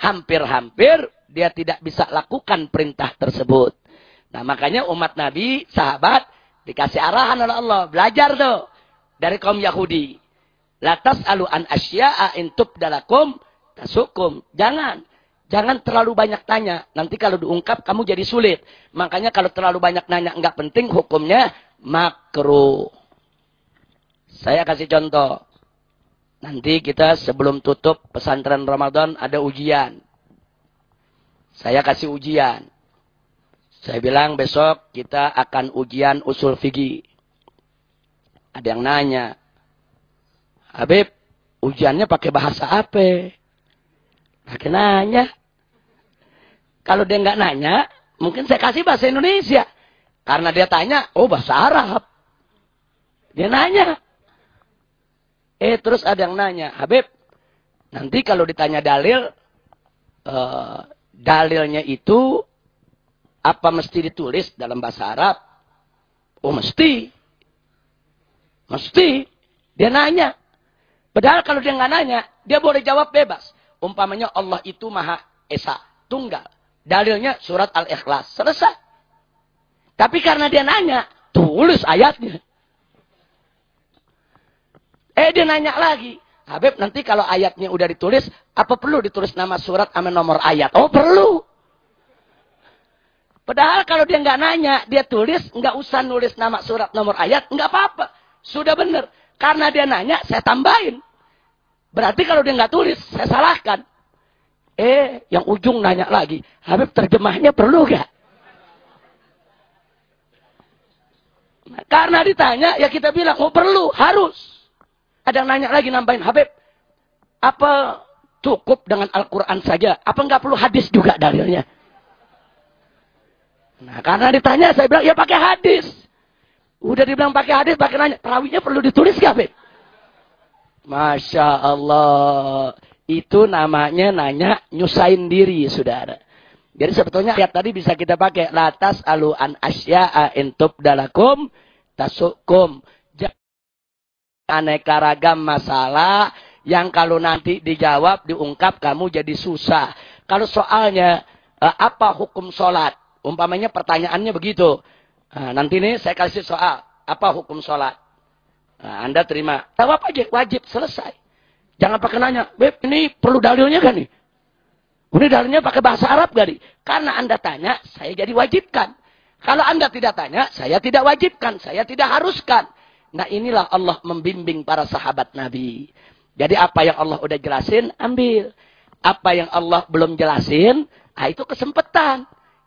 Hampir-hampir dia tidak bisa lakukan perintah tersebut. Nah makanya umat Nabi, sahabat, dikasih arahan oleh Allah. Belajar tuh dari kaum Yahudi. Latas alu an asya'a intub dalakum tasukum. Jangan. Jangan terlalu banyak tanya. Nanti kalau diungkap kamu jadi sulit. Makanya kalau terlalu banyak nanya enggak penting hukumnya makruh. Saya kasih contoh. Nanti kita sebelum tutup pesantren Ramadan ada ujian. Saya kasih ujian. Saya bilang besok kita akan ujian usul fikih. Ada yang nanya. Habib, ujiannya pakai bahasa apa? Pakai nanya. Kalau dia nggak nanya, mungkin saya kasih bahasa Indonesia. Karena dia tanya, oh bahasa Arab. Dia nanya. Eh terus ada yang nanya, Habib, nanti kalau ditanya dalil, uh, dalilnya itu apa mesti ditulis dalam bahasa Arab? Oh mesti. Mesti. Dia nanya. Padahal kalau dia nggak nanya, dia boleh jawab bebas. Umpamanya Allah itu Maha Esa, tunggal. Dalilnya surat Al-Ikhlas. Selesai. Tapi karena dia nanya, tulis ayatnya. Eh dia nanya lagi. Habib nanti kalau ayatnya udah ditulis, apa perlu ditulis nama surat sama nomor ayat? Oh perlu. Padahal kalau dia nggak nanya, dia tulis, nggak usah nulis nama surat nomor ayat, nggak apa-apa. Sudah benar. Karena dia nanya, saya tambahin. Berarti kalau dia nggak tulis, saya salahkan. Eh, yang ujung nanya lagi, Habib terjemahnya perlu gak? Nah, karena ditanya, ya kita bilang, oh perlu, harus. Ada yang nanya lagi nambahin, Habib, apa cukup dengan Al-Quran saja? Apa nggak perlu hadis juga dalilnya? Nah, karena ditanya, saya bilang, ya pakai hadis. Udah dibilang pakai hadis, pakai nanya, perawinya perlu ditulis gak, Habib? Masya Allah. Itu namanya nanya nyusahin diri, saudara. Jadi sebetulnya ayat tadi bisa kita pakai. Latas aluan asya'a intub dalakum tasukum aneka ragam masalah yang kalau nanti dijawab, diungkap, kamu jadi susah. Kalau soalnya, eh, apa hukum sholat? Umpamanya pertanyaannya begitu. Nah, nanti nih saya kasih soal, apa hukum sholat? Nah, anda terima. Jawab aja, wajib, selesai. Jangan pakai nanya, Beb, ini perlu dalilnya kan nih? Ini dalilnya pakai bahasa Arab gak nih? Karena anda tanya, saya jadi wajibkan. Kalau anda tidak tanya, saya tidak wajibkan, saya tidak haruskan. Nah inilah Allah membimbing para sahabat Nabi. Jadi apa yang Allah udah jelasin, ambil. Apa yang Allah belum jelasin, ah itu kesempatan.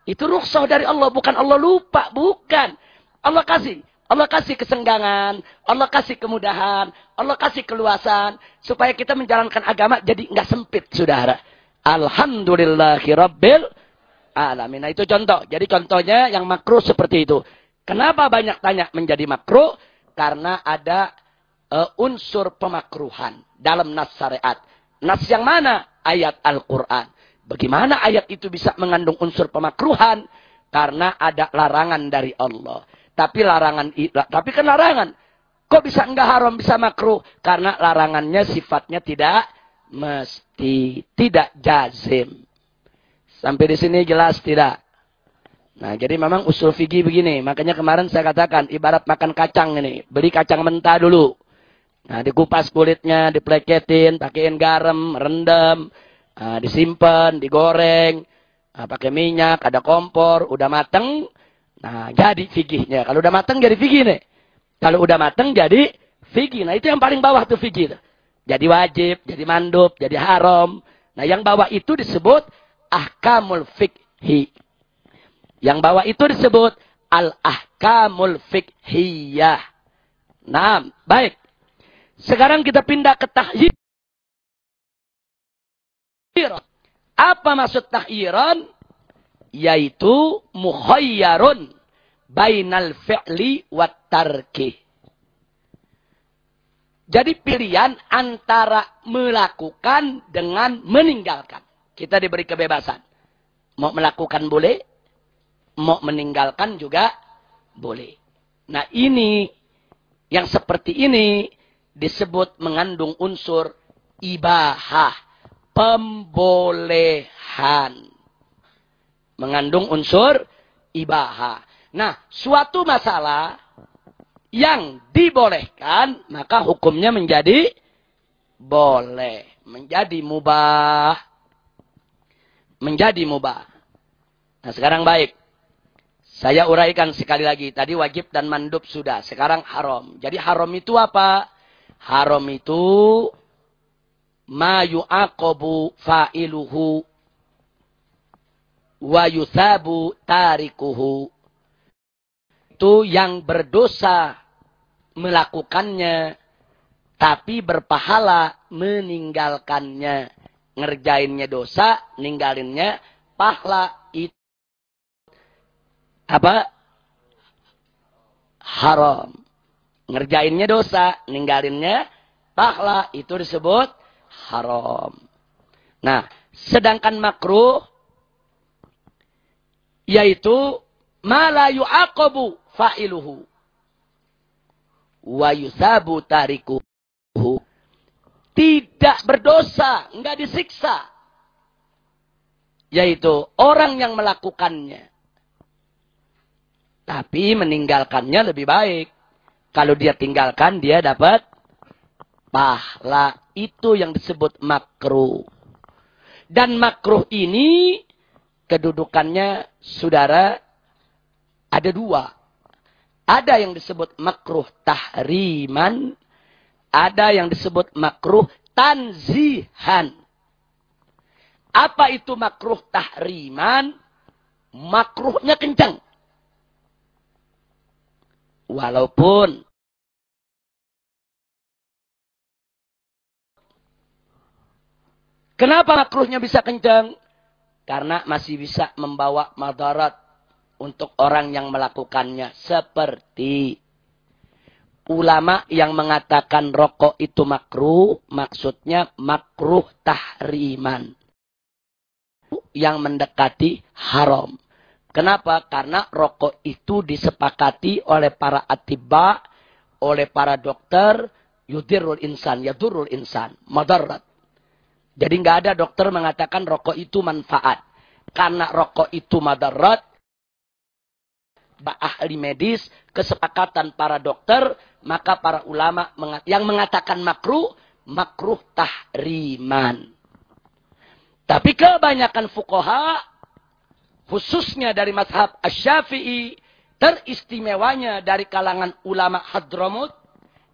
Itu rukhsah dari Allah, bukan Allah lupa, bukan. Allah kasih. Allah kasih kesenggangan, Allah kasih kemudahan, Allah kasih keluasan. Supaya kita menjalankan agama jadi nggak sempit, saudara. Alhamdulillahirabbil alamin. Nah itu contoh. Jadi contohnya yang makruh seperti itu. Kenapa banyak tanya menjadi makruh? Karena ada uh, unsur pemakruhan dalam nas syariat. Nas yang mana? ayat Al-Quran. Bagaimana ayat itu bisa mengandung unsur pemakruhan? Karena ada larangan dari Allah. Tapi larangan, tapi kan larangan. Kok bisa enggak haram, bisa makruh? Karena larangannya sifatnya tidak mesti, tidak jazim. Sampai di sini jelas tidak? Nah, jadi memang usul fikih begini. Makanya kemarin saya katakan, ibarat makan kacang ini. Beli kacang mentah dulu. Nah, dikupas kulitnya, dipleketin, pakaiin garam, rendam, Nah, disimpan, digoreng, nah, pakai minyak, ada kompor, udah mateng. Nah, jadi fikihnya. Kalau udah mateng jadi fikih nih. Kalau udah mateng jadi fikih. Nah, itu yang paling bawah tuh fikih. Jadi wajib, jadi mandub, jadi haram. Nah, yang bawah itu disebut ahkamul fikhi. Yang bawah itu disebut al-ahkamul fikhiyah. Nah, baik. Sekarang kita pindah ke tahyid. Apa maksud tahyiran? Yaitu mukhayyarun bainal fi'li wat tarki. Jadi pilihan antara melakukan dengan meninggalkan. Kita diberi kebebasan. Mau melakukan boleh, mau meninggalkan juga boleh. Nah ini, yang seperti ini disebut mengandung unsur ibahah pembolehan. Mengandung unsur ibaha. Nah, suatu masalah yang dibolehkan, maka hukumnya menjadi boleh. Menjadi mubah. Menjadi mubah. Nah, sekarang baik. Saya uraikan sekali lagi. Tadi wajib dan mandub sudah. Sekarang haram. Jadi haram itu apa? Haram itu ma yu'aqabu fa'iluhu wa yuthabu tarikuhu. Itu yang berdosa melakukannya tapi berpahala meninggalkannya. Ngerjainnya dosa, ninggalinnya pahala itu apa? Haram. Ngerjainnya dosa, ninggalinnya pahala itu disebut haram. Nah, sedangkan makruh yaitu ma yu'aqabu fa'iluhu wa yusabu tarikuhu. Tidak berdosa, enggak disiksa. Yaitu orang yang melakukannya. Tapi meninggalkannya lebih baik. Kalau dia tinggalkan, dia dapat pahala. Itu yang disebut makruh. Dan makruh ini kedudukannya saudara ada dua. Ada yang disebut makruh tahriman. Ada yang disebut makruh tanzihan. Apa itu makruh tahriman? Makruhnya kencang. Walaupun Kenapa makruhnya bisa kencang? Karena masih bisa membawa madarat untuk orang yang melakukannya. Seperti ulama yang mengatakan rokok itu makruh, maksudnya makruh tahriman. Yang mendekati haram. Kenapa? Karena rokok itu disepakati oleh para atiba, oleh para dokter, yudirul insan, yadurul insan, madarat. Jadi nggak ada dokter mengatakan rokok itu manfaat. Karena rokok itu madarat. Ahli medis, kesepakatan para dokter, maka para ulama yang mengatakan makruh, makruh tahriman. Tapi kebanyakan fukoha, khususnya dari mazhab asy-syafi'i, teristimewanya dari kalangan ulama hadramut,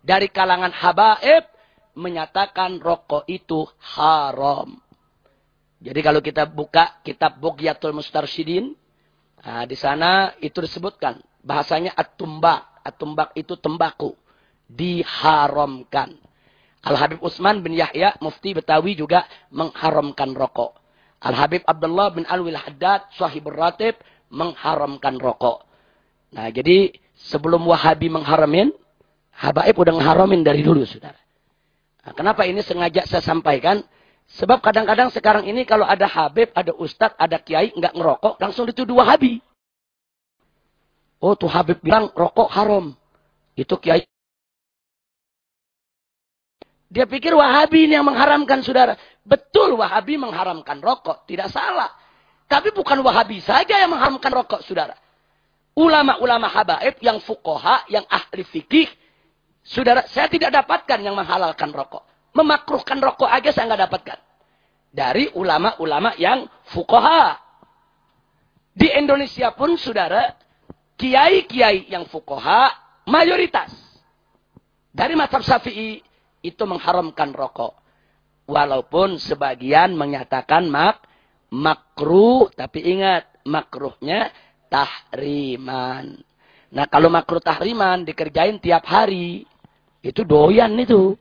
dari kalangan habaib, menyatakan rokok itu haram. Jadi kalau kita buka kitab Bugyatul Mustarsyidin, nah, di sana itu disebutkan bahasanya at-tumbak. Itu tembaku. Diharamkan. Al-Habib Utsman bin Yahya, mufti Betawi juga mengharamkan rokok. Al-Habib Abdullah bin Alwil Haddad, sahibur ratib, mengharamkan rokok. Nah, jadi sebelum Wahabi mengharamin, Habaib udah mengharamin dari dulu, saudara. Nah, kenapa ini sengaja saya sampaikan? Sebab kadang-kadang sekarang ini kalau ada Habib, ada Ustadz, ada Kiai, nggak ngerokok, langsung dituduh Wahabi. Oh tuh Habib bilang rokok haram. Itu Kiai. Dia pikir Wahabi ini yang mengharamkan saudara. Betul Wahabi mengharamkan rokok. Tidak salah. Tapi bukan Wahabi saja yang mengharamkan rokok saudara. Ulama-ulama habaib yang fukoha, yang ahli fikih. Saudara, saya tidak dapatkan yang menghalalkan rokok. Memakruhkan rokok aja saya nggak dapatkan. Dari ulama-ulama yang fukoha. Di Indonesia pun saudara, kiai-kiai yang fukoha mayoritas. Dari mazhab syafi'i itu mengharamkan rokok. Walaupun sebagian menyatakan mak makruh. Tapi ingat, makruhnya tahriman. Nah kalau makruh tahriman dikerjain tiap hari. Itu doyan itu.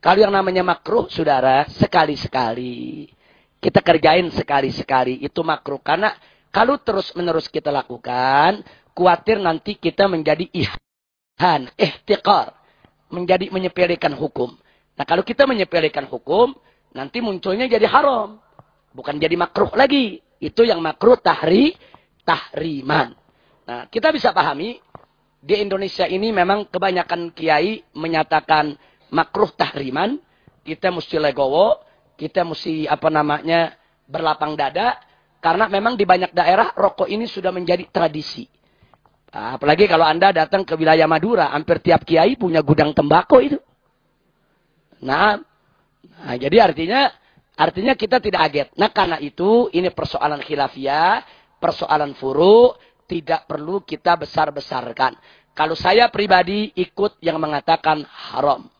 Kalau yang namanya makruh, saudara, sekali-sekali. Kita kerjain sekali-sekali. Itu makruh. Karena kalau terus-menerus kita lakukan, khawatir nanti kita menjadi ihan, ihtiqar. Menjadi menyepelekan hukum. Nah kalau kita menyepelekan hukum, nanti munculnya jadi haram. Bukan jadi makruh lagi. Itu yang makruh tahri, tahriman. Nah kita bisa pahami, di Indonesia ini memang kebanyakan kiai menyatakan makruh tahriman. Kita mesti legowo, kita mesti apa namanya berlapang dada. Karena memang di banyak daerah rokok ini sudah menjadi tradisi. Nah, apalagi kalau Anda datang ke wilayah Madura, hampir tiap kiai punya gudang tembakau itu. Nah, nah jadi artinya artinya kita tidak aget. Nah, karena itu ini persoalan khilafiyah, persoalan furu, tidak perlu kita besar-besarkan. Kalau saya pribadi ikut yang mengatakan haram.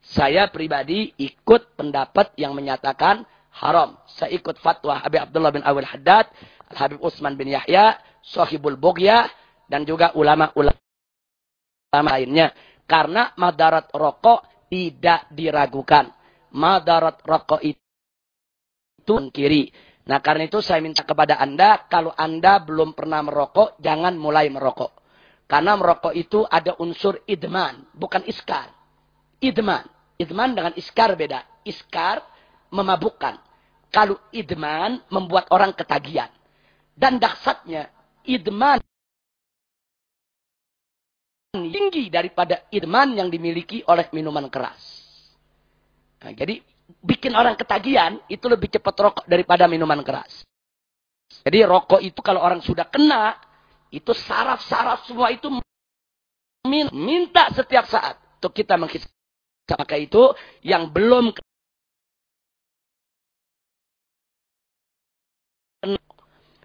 Saya pribadi ikut pendapat yang menyatakan haram. Saya ikut fatwa Habib Abdullah bin Awil Haddad, Habib Utsman bin Yahya, Sohibul Bugya, dan juga ulama-ulama lainnya. Karena madarat rokok tidak diragukan. Madarat rokok itu kiri. Nah karena itu saya minta kepada Anda, kalau Anda belum pernah merokok, jangan mulai merokok. Karena merokok itu ada unsur idman, bukan iskar. Idman. Idman dengan iskar beda. Iskar memabukkan. Kalau idman membuat orang ketagihan. Dan dahsyatnya, idman tinggi daripada idman yang dimiliki oleh minuman keras. Nah, jadi bikin orang ketagihan itu lebih cepat rokok daripada minuman keras. Jadi rokok itu kalau orang sudah kena, itu saraf-saraf semua itu minta setiap saat untuk kita menghisap. Maka itu yang belum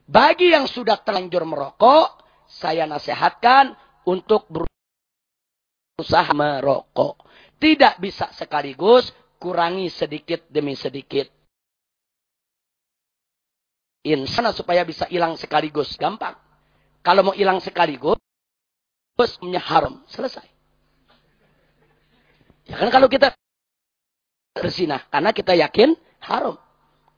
Bagi yang sudah terlanjur merokok, saya nasihatkan untuk berusaha merokok. Tidak bisa sekaligus, kurangi sedikit demi sedikit. Insana supaya bisa hilang sekaligus. Gampang. Kalau mau hilang sekaligus, punya haram. Selesai. Ya kan kalau kita bersinah. Karena kita yakin haram.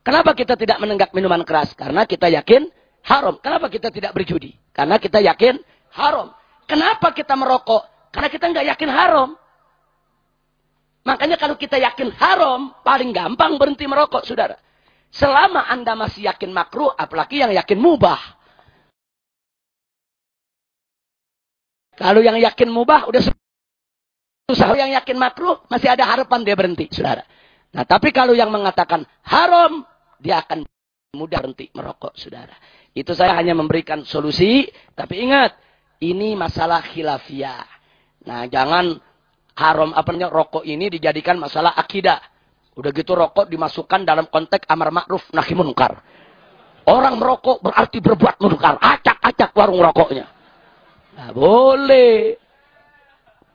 Kenapa kita tidak menenggak minuman keras? Karena kita yakin haram. Kenapa kita tidak berjudi? Karena kita yakin haram. Kenapa kita merokok? Karena kita nggak yakin haram. Makanya kalau kita yakin haram, paling gampang berhenti merokok, saudara. Selama Anda masih yakin makruh, apalagi yang yakin mubah. Kalau yang yakin mubah, udah susah. Yang yakin makruh, masih ada harapan dia berhenti, saudara. Nah, tapi kalau yang mengatakan haram, dia akan mudah berhenti merokok, saudara. Itu saya hanya memberikan solusi, tapi ingat, ini masalah khilafiyah. Nah, jangan haram apa namanya rokok ini dijadikan masalah akidah. Udah gitu rokok dimasukkan dalam konteks amar ma'ruf nahi munkar. Orang merokok berarti berbuat munkar. Acak-acak warung rokoknya. Nah, boleh.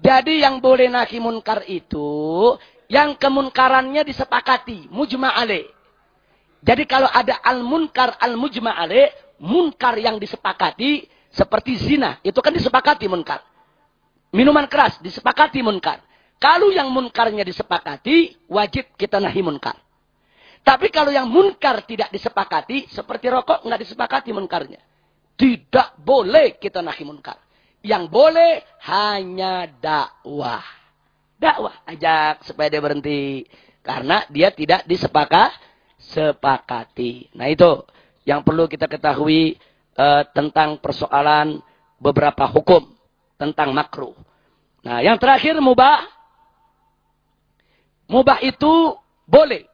Jadi yang boleh nahi munkar itu yang kemunkarannya disepakati, mujma' alaih. Jadi kalau ada al-munkar al-mujma' munkar yang disepakati seperti zina, itu kan disepakati munkar. Minuman keras disepakati munkar. Kalau yang munkarnya disepakati, wajib kita nahi munkar. Tapi kalau yang munkar tidak disepakati, seperti rokok nggak disepakati munkarnya. Tidak boleh kita nahi munkar. Yang boleh hanya dakwah. Dakwah ajak supaya dia berhenti. Karena dia tidak disepakat sepakati. Nah itu yang perlu kita ketahui uh, tentang persoalan beberapa hukum tentang makruh. Nah yang terakhir mubah. Mubah itu boleh.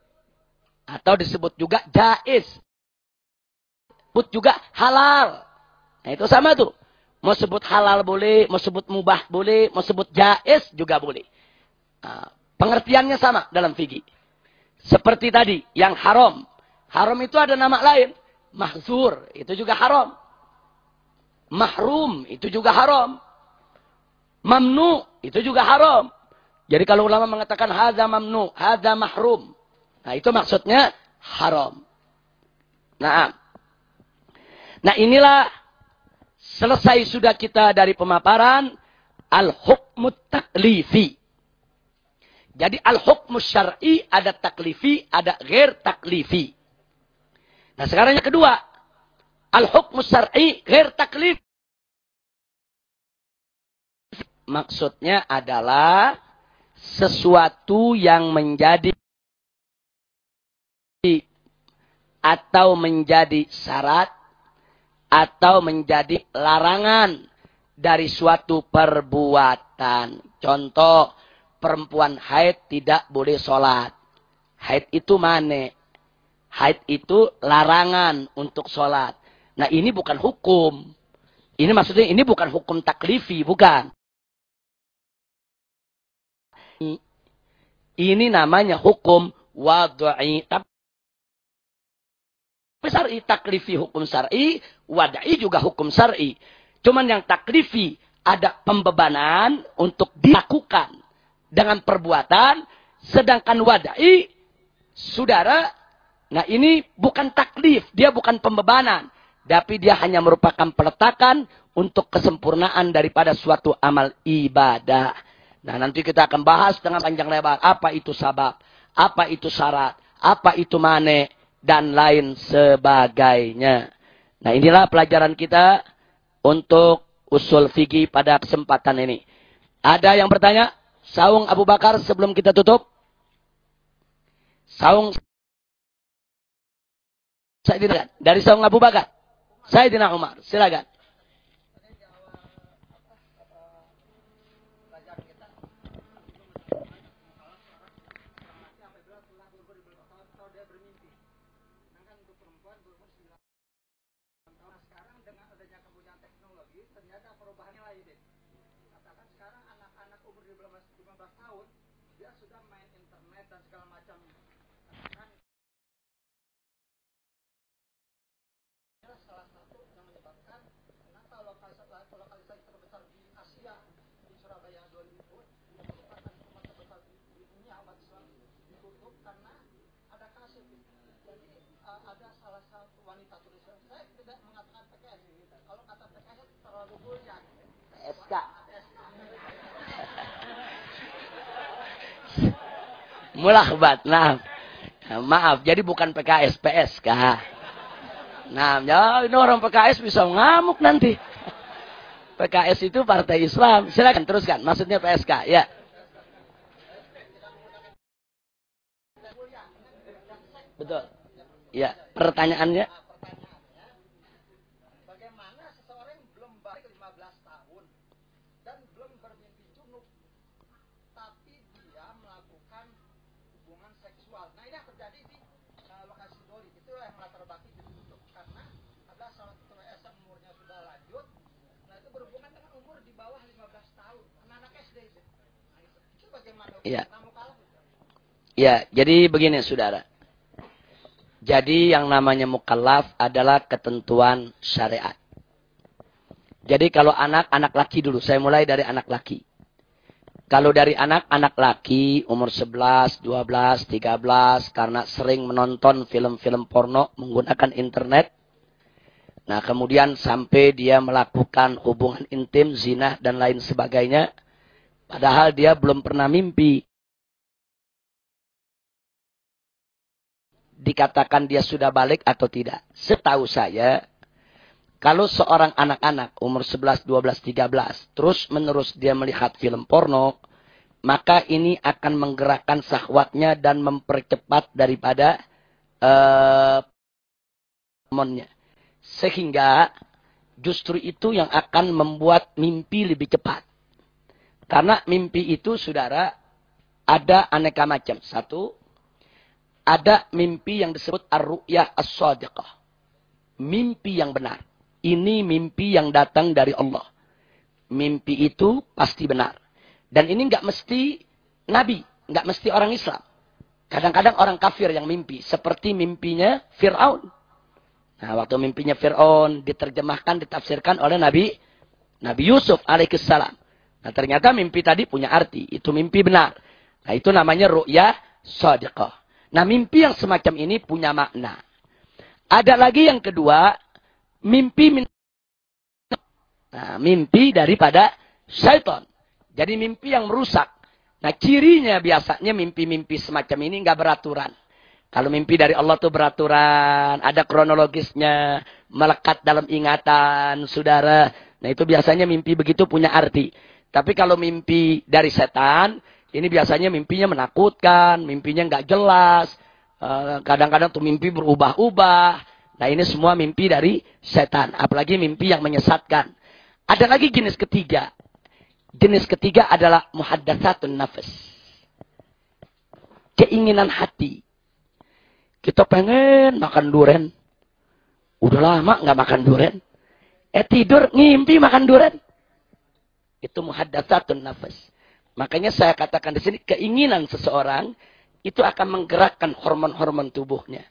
Atau disebut juga jais. Disebut juga halal. Nah itu sama tuh. Mau sebut halal boleh, mau sebut mubah boleh, mau sebut jais juga boleh. Nah, pengertiannya sama dalam fikih. Seperti tadi, yang haram. Haram itu ada nama lain. Mahzur, itu juga haram. Mahrum, itu juga haram. Mamnu, itu juga haram. Jadi kalau ulama mengatakan hadza mamnu, hadza mahrum. Nah, itu maksudnya haram. Nah, nah inilah selesai sudah kita dari pemaparan al-hukmu taklifi. Jadi al-hukmu syar'i ada taklifi, ada ghair taklifi. Nah sekarang yang kedua. Al-hukmu syar'i ghair taklif. Maksudnya adalah sesuatu yang menjadi atau menjadi syarat atau menjadi larangan dari suatu perbuatan. Contoh, perempuan haid tidak boleh sholat. Haid itu mana? Haid itu larangan untuk sholat. Nah ini bukan hukum. Ini maksudnya ini bukan hukum taklifi, bukan. Ini namanya hukum wadai. Tapi syar'i, taklifi hukum syar'i, wadai juga hukum syar'i. Cuman yang taklifi ada pembebanan untuk dilakukan dengan perbuatan, sedangkan wadai, saudara, nah ini bukan taklif, dia bukan pembebanan, tapi dia hanya merupakan peletakan untuk kesempurnaan daripada suatu amal ibadah. Nah nanti kita akan bahas dengan panjang lebar, apa itu sabab, apa itu syarat, apa itu mane, dan lain sebagainya. Nah inilah pelajaran kita untuk usul fikih pada kesempatan ini. Ada yang bertanya? Saung Abu Bakar sebelum kita tutup. Saung Sayyidina dari Saung Abu Bakar. Sayyidina Umar, silakan. PSK. Mulahbat, nah. Maaf, jadi bukan PKS, PSK. Nah, ya ini orang PKS bisa ngamuk nanti. PKS itu Partai Islam. Silakan teruskan. Maksudnya PSK, ya. Betul. Ya, pertanyaannya Ya. Ya, jadi begini saudara. Jadi yang namanya mukallaf adalah ketentuan syariat. Jadi kalau anak, anak laki dulu. Saya mulai dari anak laki. Kalau dari anak, anak laki umur 11, 12, 13 karena sering menonton film-film porno menggunakan internet. Nah kemudian sampai dia melakukan hubungan intim, zina dan lain sebagainya. Padahal dia belum pernah mimpi. Dikatakan dia sudah balik atau tidak. Setahu saya, kalau seorang anak-anak umur 11, 12, 13, terus menerus dia melihat film porno, maka ini akan menggerakkan sahwatnya dan mempercepat daripada uh. Sehingga justru itu yang akan membuat mimpi lebih cepat. Karena mimpi itu, saudara, ada aneka macam. Satu, ada mimpi yang disebut ar-ru'yah as-sadiqah. Mimpi yang benar. Ini mimpi yang datang dari Allah. Mimpi itu pasti benar. Dan ini nggak mesti nabi, nggak mesti orang Islam. Kadang-kadang orang kafir yang mimpi, seperti mimpinya Fir'aun. Nah, waktu mimpinya Fir'aun diterjemahkan, ditafsirkan oleh Nabi Nabi Yusuf alaihissalam. Nah, ternyata mimpi tadi punya arti. Itu mimpi benar. Nah, itu namanya ru'yah sadiqah. Nah, mimpi yang semacam ini punya makna. Ada lagi yang kedua, mimpi nah, mimpi daripada syaitan. Jadi mimpi yang merusak. Nah, cirinya biasanya mimpi-mimpi semacam ini nggak beraturan. Kalau mimpi dari Allah itu beraturan, ada kronologisnya, melekat dalam ingatan saudara. Nah, itu biasanya mimpi begitu punya arti. Tapi kalau mimpi dari setan, ini biasanya mimpinya menakutkan, mimpinya nggak jelas. Eh, kadang-kadang tuh mimpi berubah-ubah. Nah ini semua mimpi dari setan. Apalagi mimpi yang menyesatkan. Ada lagi jenis ketiga. Jenis ketiga adalah muhaddatsatun nafas. Keinginan hati. Kita pengen makan duren. Udah lama nggak makan duren. Eh tidur ngimpi makan duren. Itu muhaddatsatun nafas. Makanya saya katakan di sini keinginan seseorang itu akan menggerakkan hormon-hormon tubuhnya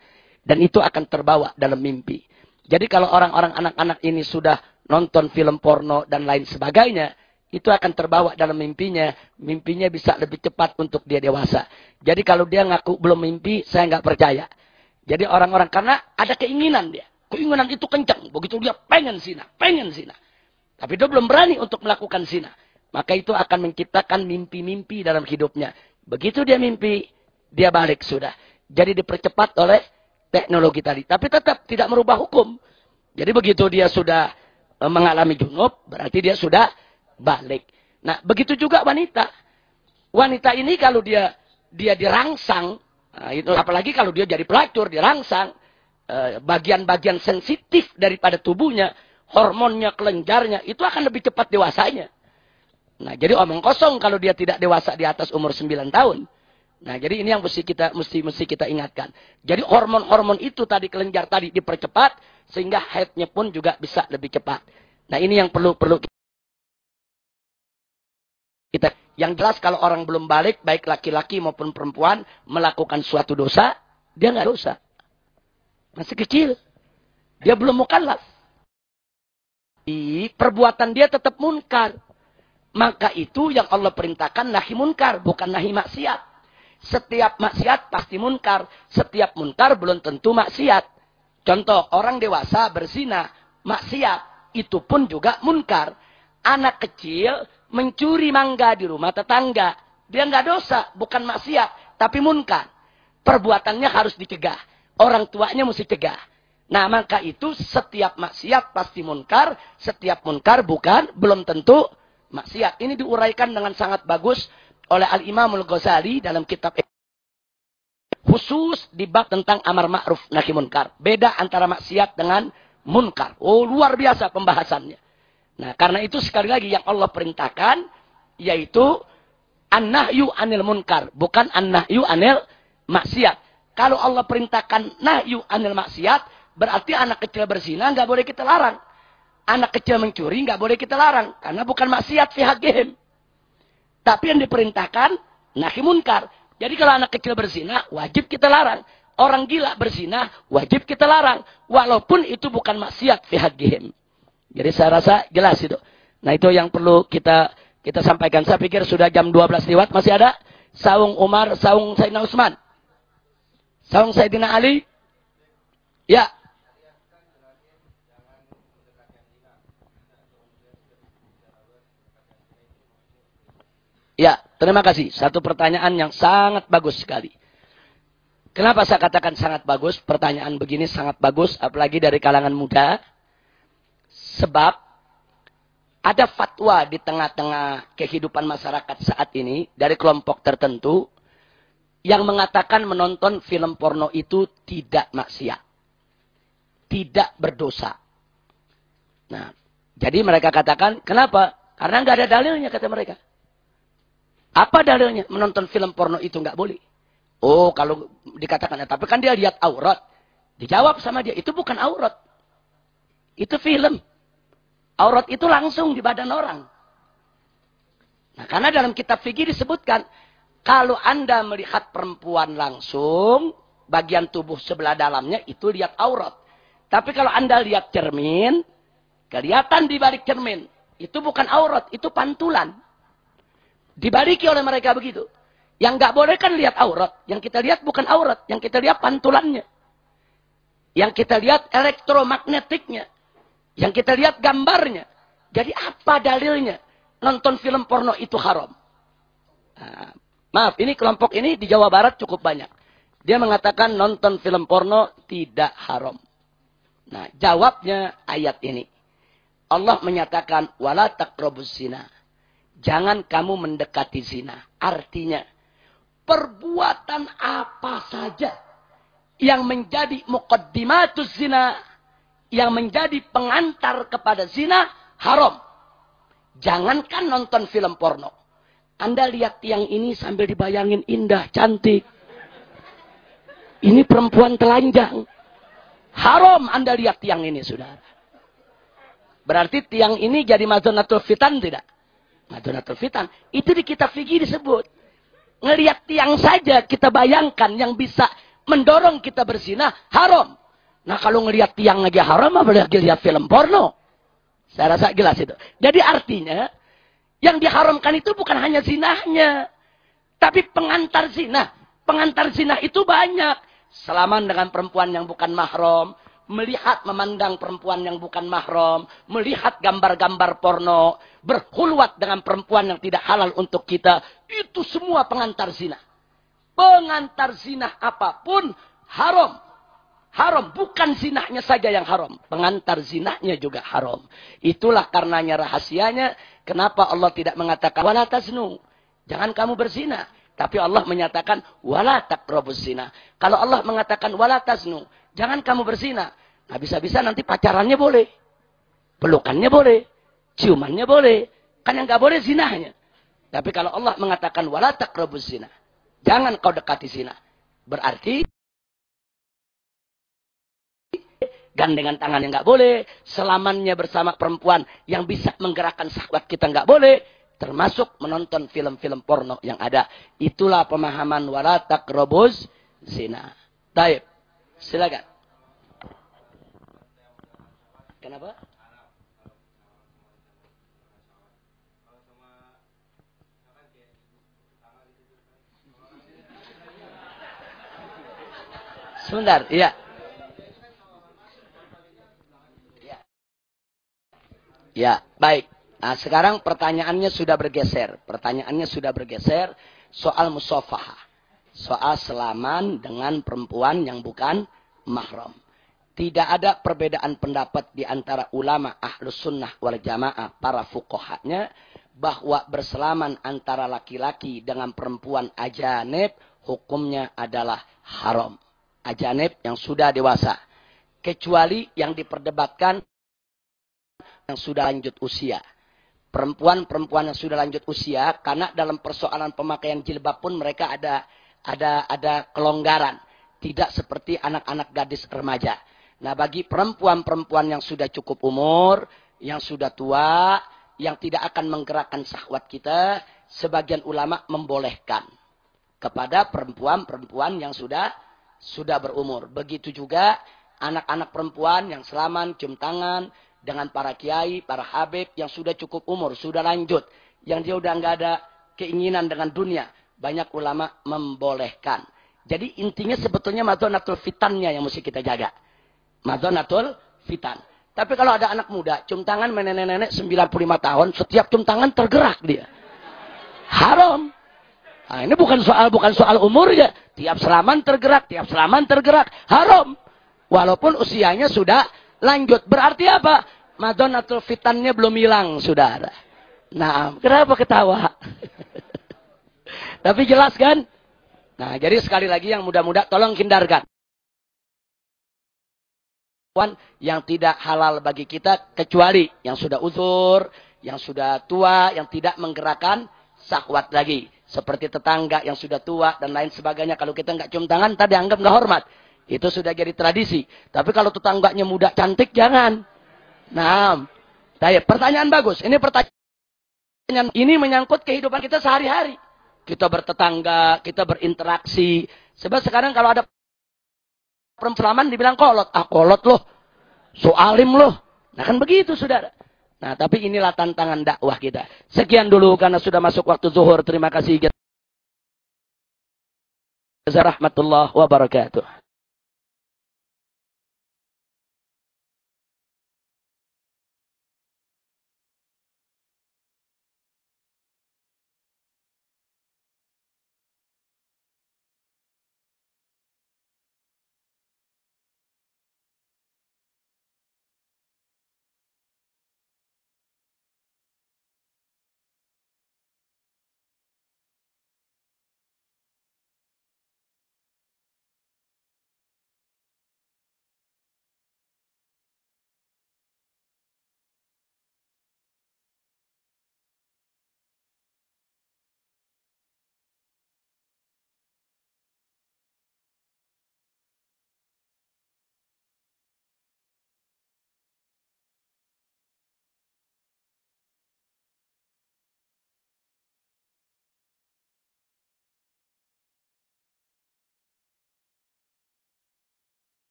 dan itu akan terbawa dalam mimpi. Jadi kalau orang-orang anak-anak ini sudah nonton film porno dan lain sebagainya, itu akan terbawa dalam mimpinya. Mimpinya bisa lebih cepat untuk dia dewasa. Jadi kalau dia ngaku belum mimpi, saya nggak percaya. Jadi orang-orang karena ada keinginan dia. Keinginan itu kencang. Begitu dia pengen zina, pengen zina. Tapi dia belum berani untuk melakukan zina. Maka itu akan menciptakan mimpi-mimpi dalam hidupnya. Begitu dia mimpi, dia balik sudah. Jadi dipercepat oleh teknologi tadi. Tapi tetap tidak merubah hukum. Jadi begitu dia sudah eh, mengalami junub, berarti dia sudah balik. Nah, begitu juga wanita. Wanita ini kalau dia dia dirangsang, nah itu apalagi kalau dia jadi pelacur, dirangsang, eh, bagian-bagian sensitif daripada tubuhnya, hormonnya, kelenjarnya, itu akan lebih cepat dewasanya. Nah, jadi omong kosong kalau dia tidak dewasa di atas umur 9 tahun. Nah, jadi ini yang mesti kita mesti mesti kita ingatkan. Jadi hormon-hormon itu tadi kelenjar tadi dipercepat sehingga headnya pun juga bisa lebih cepat. Nah, ini yang perlu perlu kita yang jelas kalau orang belum balik baik laki-laki maupun perempuan melakukan suatu dosa, dia nggak dosa. Masih kecil. Dia belum mukallaf. Perbuatan dia tetap munkar. Maka itu yang Allah perintahkan nahi munkar, bukan nahi maksiat. Setiap maksiat pasti munkar. Setiap munkar belum tentu maksiat. Contoh, orang dewasa berzina, maksiat. Itu pun juga munkar. Anak kecil mencuri mangga di rumah tetangga. Dia nggak dosa, bukan maksiat, tapi munkar. Perbuatannya harus dicegah. Orang tuanya mesti cegah. Nah, maka itu setiap maksiat pasti munkar, setiap munkar bukan belum tentu maksiat. Ini diuraikan dengan sangat bagus oleh Al-Imamul Ghazali dalam kitab khusus di bab tentang amar ma'ruf nahi munkar. Beda antara maksiat dengan munkar. Oh, luar biasa pembahasannya. Nah, karena itu sekali lagi yang Allah perintahkan yaitu an-nahyu anil munkar, bukan an-nahyu anil maksiat. Kalau Allah perintahkan nahyu anil maksiat, berarti anak kecil berzina nggak boleh kita larang anak kecil mencuri nggak boleh kita larang karena bukan maksiat fi hakihim. Tapi yang diperintahkan nahi munkar. Jadi kalau anak kecil berzina wajib kita larang. Orang gila berzina wajib kita larang walaupun itu bukan maksiat fi hakihim. Jadi saya rasa jelas itu. Nah itu yang perlu kita kita sampaikan. Saya pikir sudah jam 12 lewat masih ada saung Umar, saung Sayyidina Utsman. Saung Sayyidina Ali. Ya, Ya, terima kasih. Satu pertanyaan yang sangat bagus sekali. Kenapa saya katakan sangat bagus? Pertanyaan begini sangat bagus, apalagi dari kalangan muda. Sebab ada fatwa di tengah-tengah kehidupan masyarakat saat ini dari kelompok tertentu yang mengatakan menonton film porno itu tidak maksiat. Tidak berdosa. Nah, jadi mereka katakan, kenapa? Karena nggak ada dalilnya kata mereka. Apa dalilnya? Menonton film porno itu nggak boleh. Oh, kalau dikatakan, ya, tapi kan dia lihat aurat. Dijawab sama dia, itu bukan aurat. Itu film. Aurat itu langsung di badan orang. Nah, karena dalam kitab fikih disebutkan, kalau Anda melihat perempuan langsung, bagian tubuh sebelah dalamnya itu lihat aurat. Tapi kalau Anda lihat cermin, kelihatan di balik cermin. Itu bukan aurat, itu pantulan. Dibariki oleh mereka begitu. Yang nggak boleh kan lihat aurat. Yang kita lihat bukan aurat, yang kita lihat pantulannya. Yang kita lihat elektromagnetiknya. Yang kita lihat gambarnya. Jadi apa dalilnya? Nonton film porno itu haram. Nah, maaf, ini kelompok ini di Jawa Barat cukup banyak. Dia mengatakan nonton film porno tidak haram. Nah, jawabnya ayat ini. Allah menyatakan, wala takrobus zina. Jangan kamu mendekati zina. Artinya, perbuatan apa saja yang menjadi muqaddimatus zina yang menjadi pengantar kepada zina haram. Jangankan nonton film porno. Anda lihat tiang ini sambil dibayangin indah, cantik. Ini perempuan telanjang. Haram Anda lihat tiang ini, saudara. Berarti tiang ini jadi mazonatul fitan tidak? Mazonatul fitan. Itu di kitab fikih disebut. Ngelihat tiang saja kita bayangkan yang bisa mendorong kita berzina, haram. Nah kalau ngelihat tiang lagi haram, apa lagi lihat film porno? Saya rasa jelas itu. Jadi artinya, yang diharamkan itu bukan hanya zinahnya. Tapi pengantar zina. Pengantar zina itu banyak. Selaman dengan perempuan yang bukan mahram. Melihat memandang perempuan yang bukan mahram. Melihat gambar-gambar porno. Berhulwat dengan perempuan yang tidak halal untuk kita. Itu semua pengantar zina. Pengantar zina apa pun haram. Haram. Bukan zinahnya saja yang haram. Pengantar zinahnya juga haram. Itulah karenanya rahasianya. Kenapa Allah tidak mengatakan. Wala taznu. Jangan kamu berzina. Tapi Allah menyatakan. Wala zina. Kalau Allah mengatakan. Wala taznu. Jangan kamu berzina. Nah bisa-bisa nanti pacarannya boleh. Pelukannya boleh. Ciumannya boleh. Kan yang gak boleh zinahnya. Tapi kalau Allah mengatakan. Wala takrobus zina. Jangan kau dekati zina. Berarti gandengan tangan yang nggak boleh, selamannya bersama perempuan yang bisa menggerakkan syahwat kita nggak boleh, termasuk menonton film-film porno yang ada. Itulah pemahaman walatak robos zina. Taib, silakan. Kenapa? Sebentar, iya. Ya, baik. Nah, sekarang pertanyaannya sudah bergeser. Pertanyaannya sudah bergeser soal musafah. Soal selaman dengan perempuan yang bukan mahram. Tidak ada perbedaan pendapat di antara ulama ahlus sunnah wal jamaah, para fukohanya, bahwa berselaman antara laki-laki dengan perempuan ajanib, hukumnya adalah haram. Ajanib yang sudah dewasa. Kecuali yang diperdebatkan yang sudah lanjut usia. Perempuan-perempuan yang sudah lanjut usia, karena dalam persoalan pemakaian jilbab pun mereka ada ada ada kelonggaran. Tidak seperti anak-anak gadis remaja. Nah bagi perempuan-perempuan yang sudah cukup umur, yang sudah tua, yang tidak akan menggerakkan syahwat kita, sebagian ulama membolehkan kepada perempuan-perempuan yang sudah sudah berumur. Begitu juga anak-anak perempuan yang selaman, cium tangan, dengan para kiai, para habib yang sudah cukup umur, sudah lanjut, yang dia udah nggak ada keinginan dengan dunia, banyak ulama membolehkan. Jadi intinya sebetulnya madonatul fitannya yang mesti kita jaga. Madonatul fitan. Tapi kalau ada anak muda, cium tangan nenek-nenek 95 tahun, setiap cium tangan tergerak dia. Haram. Nah, ini bukan soal bukan soal umur ya. Tiap selaman tergerak, tiap selaman tergerak, haram. Walaupun usianya sudah lanjut. Berarti apa? Madonatul fitannya belum hilang, saudara. Nah, kenapa ketawa? [LAUGHS] Tapi jelas kan? Nah, jadi sekali lagi yang muda-muda tolong hindarkan. Yang tidak halal bagi kita kecuali yang sudah uzur, yang sudah tua, yang tidak menggerakkan sakwat lagi. Seperti tetangga yang sudah tua dan lain sebagainya. Kalau kita nggak cium tangan, tadi anggap nggak hormat. Itu sudah jadi tradisi. Tapi kalau tetangganya muda cantik, jangan. Nah, saya pertanyaan bagus. Ini pertanyaan ini menyangkut kehidupan kita sehari-hari. Kita bertetangga, kita berinteraksi. Sebab sekarang kalau ada perempuan dibilang kolot. Ah kolot loh. Soalim loh. Nah kan begitu saudara. Nah tapi inilah tantangan dakwah kita. Sekian dulu karena sudah masuk waktu zuhur. Terima kasih. Rahmatullah wabarakatuh.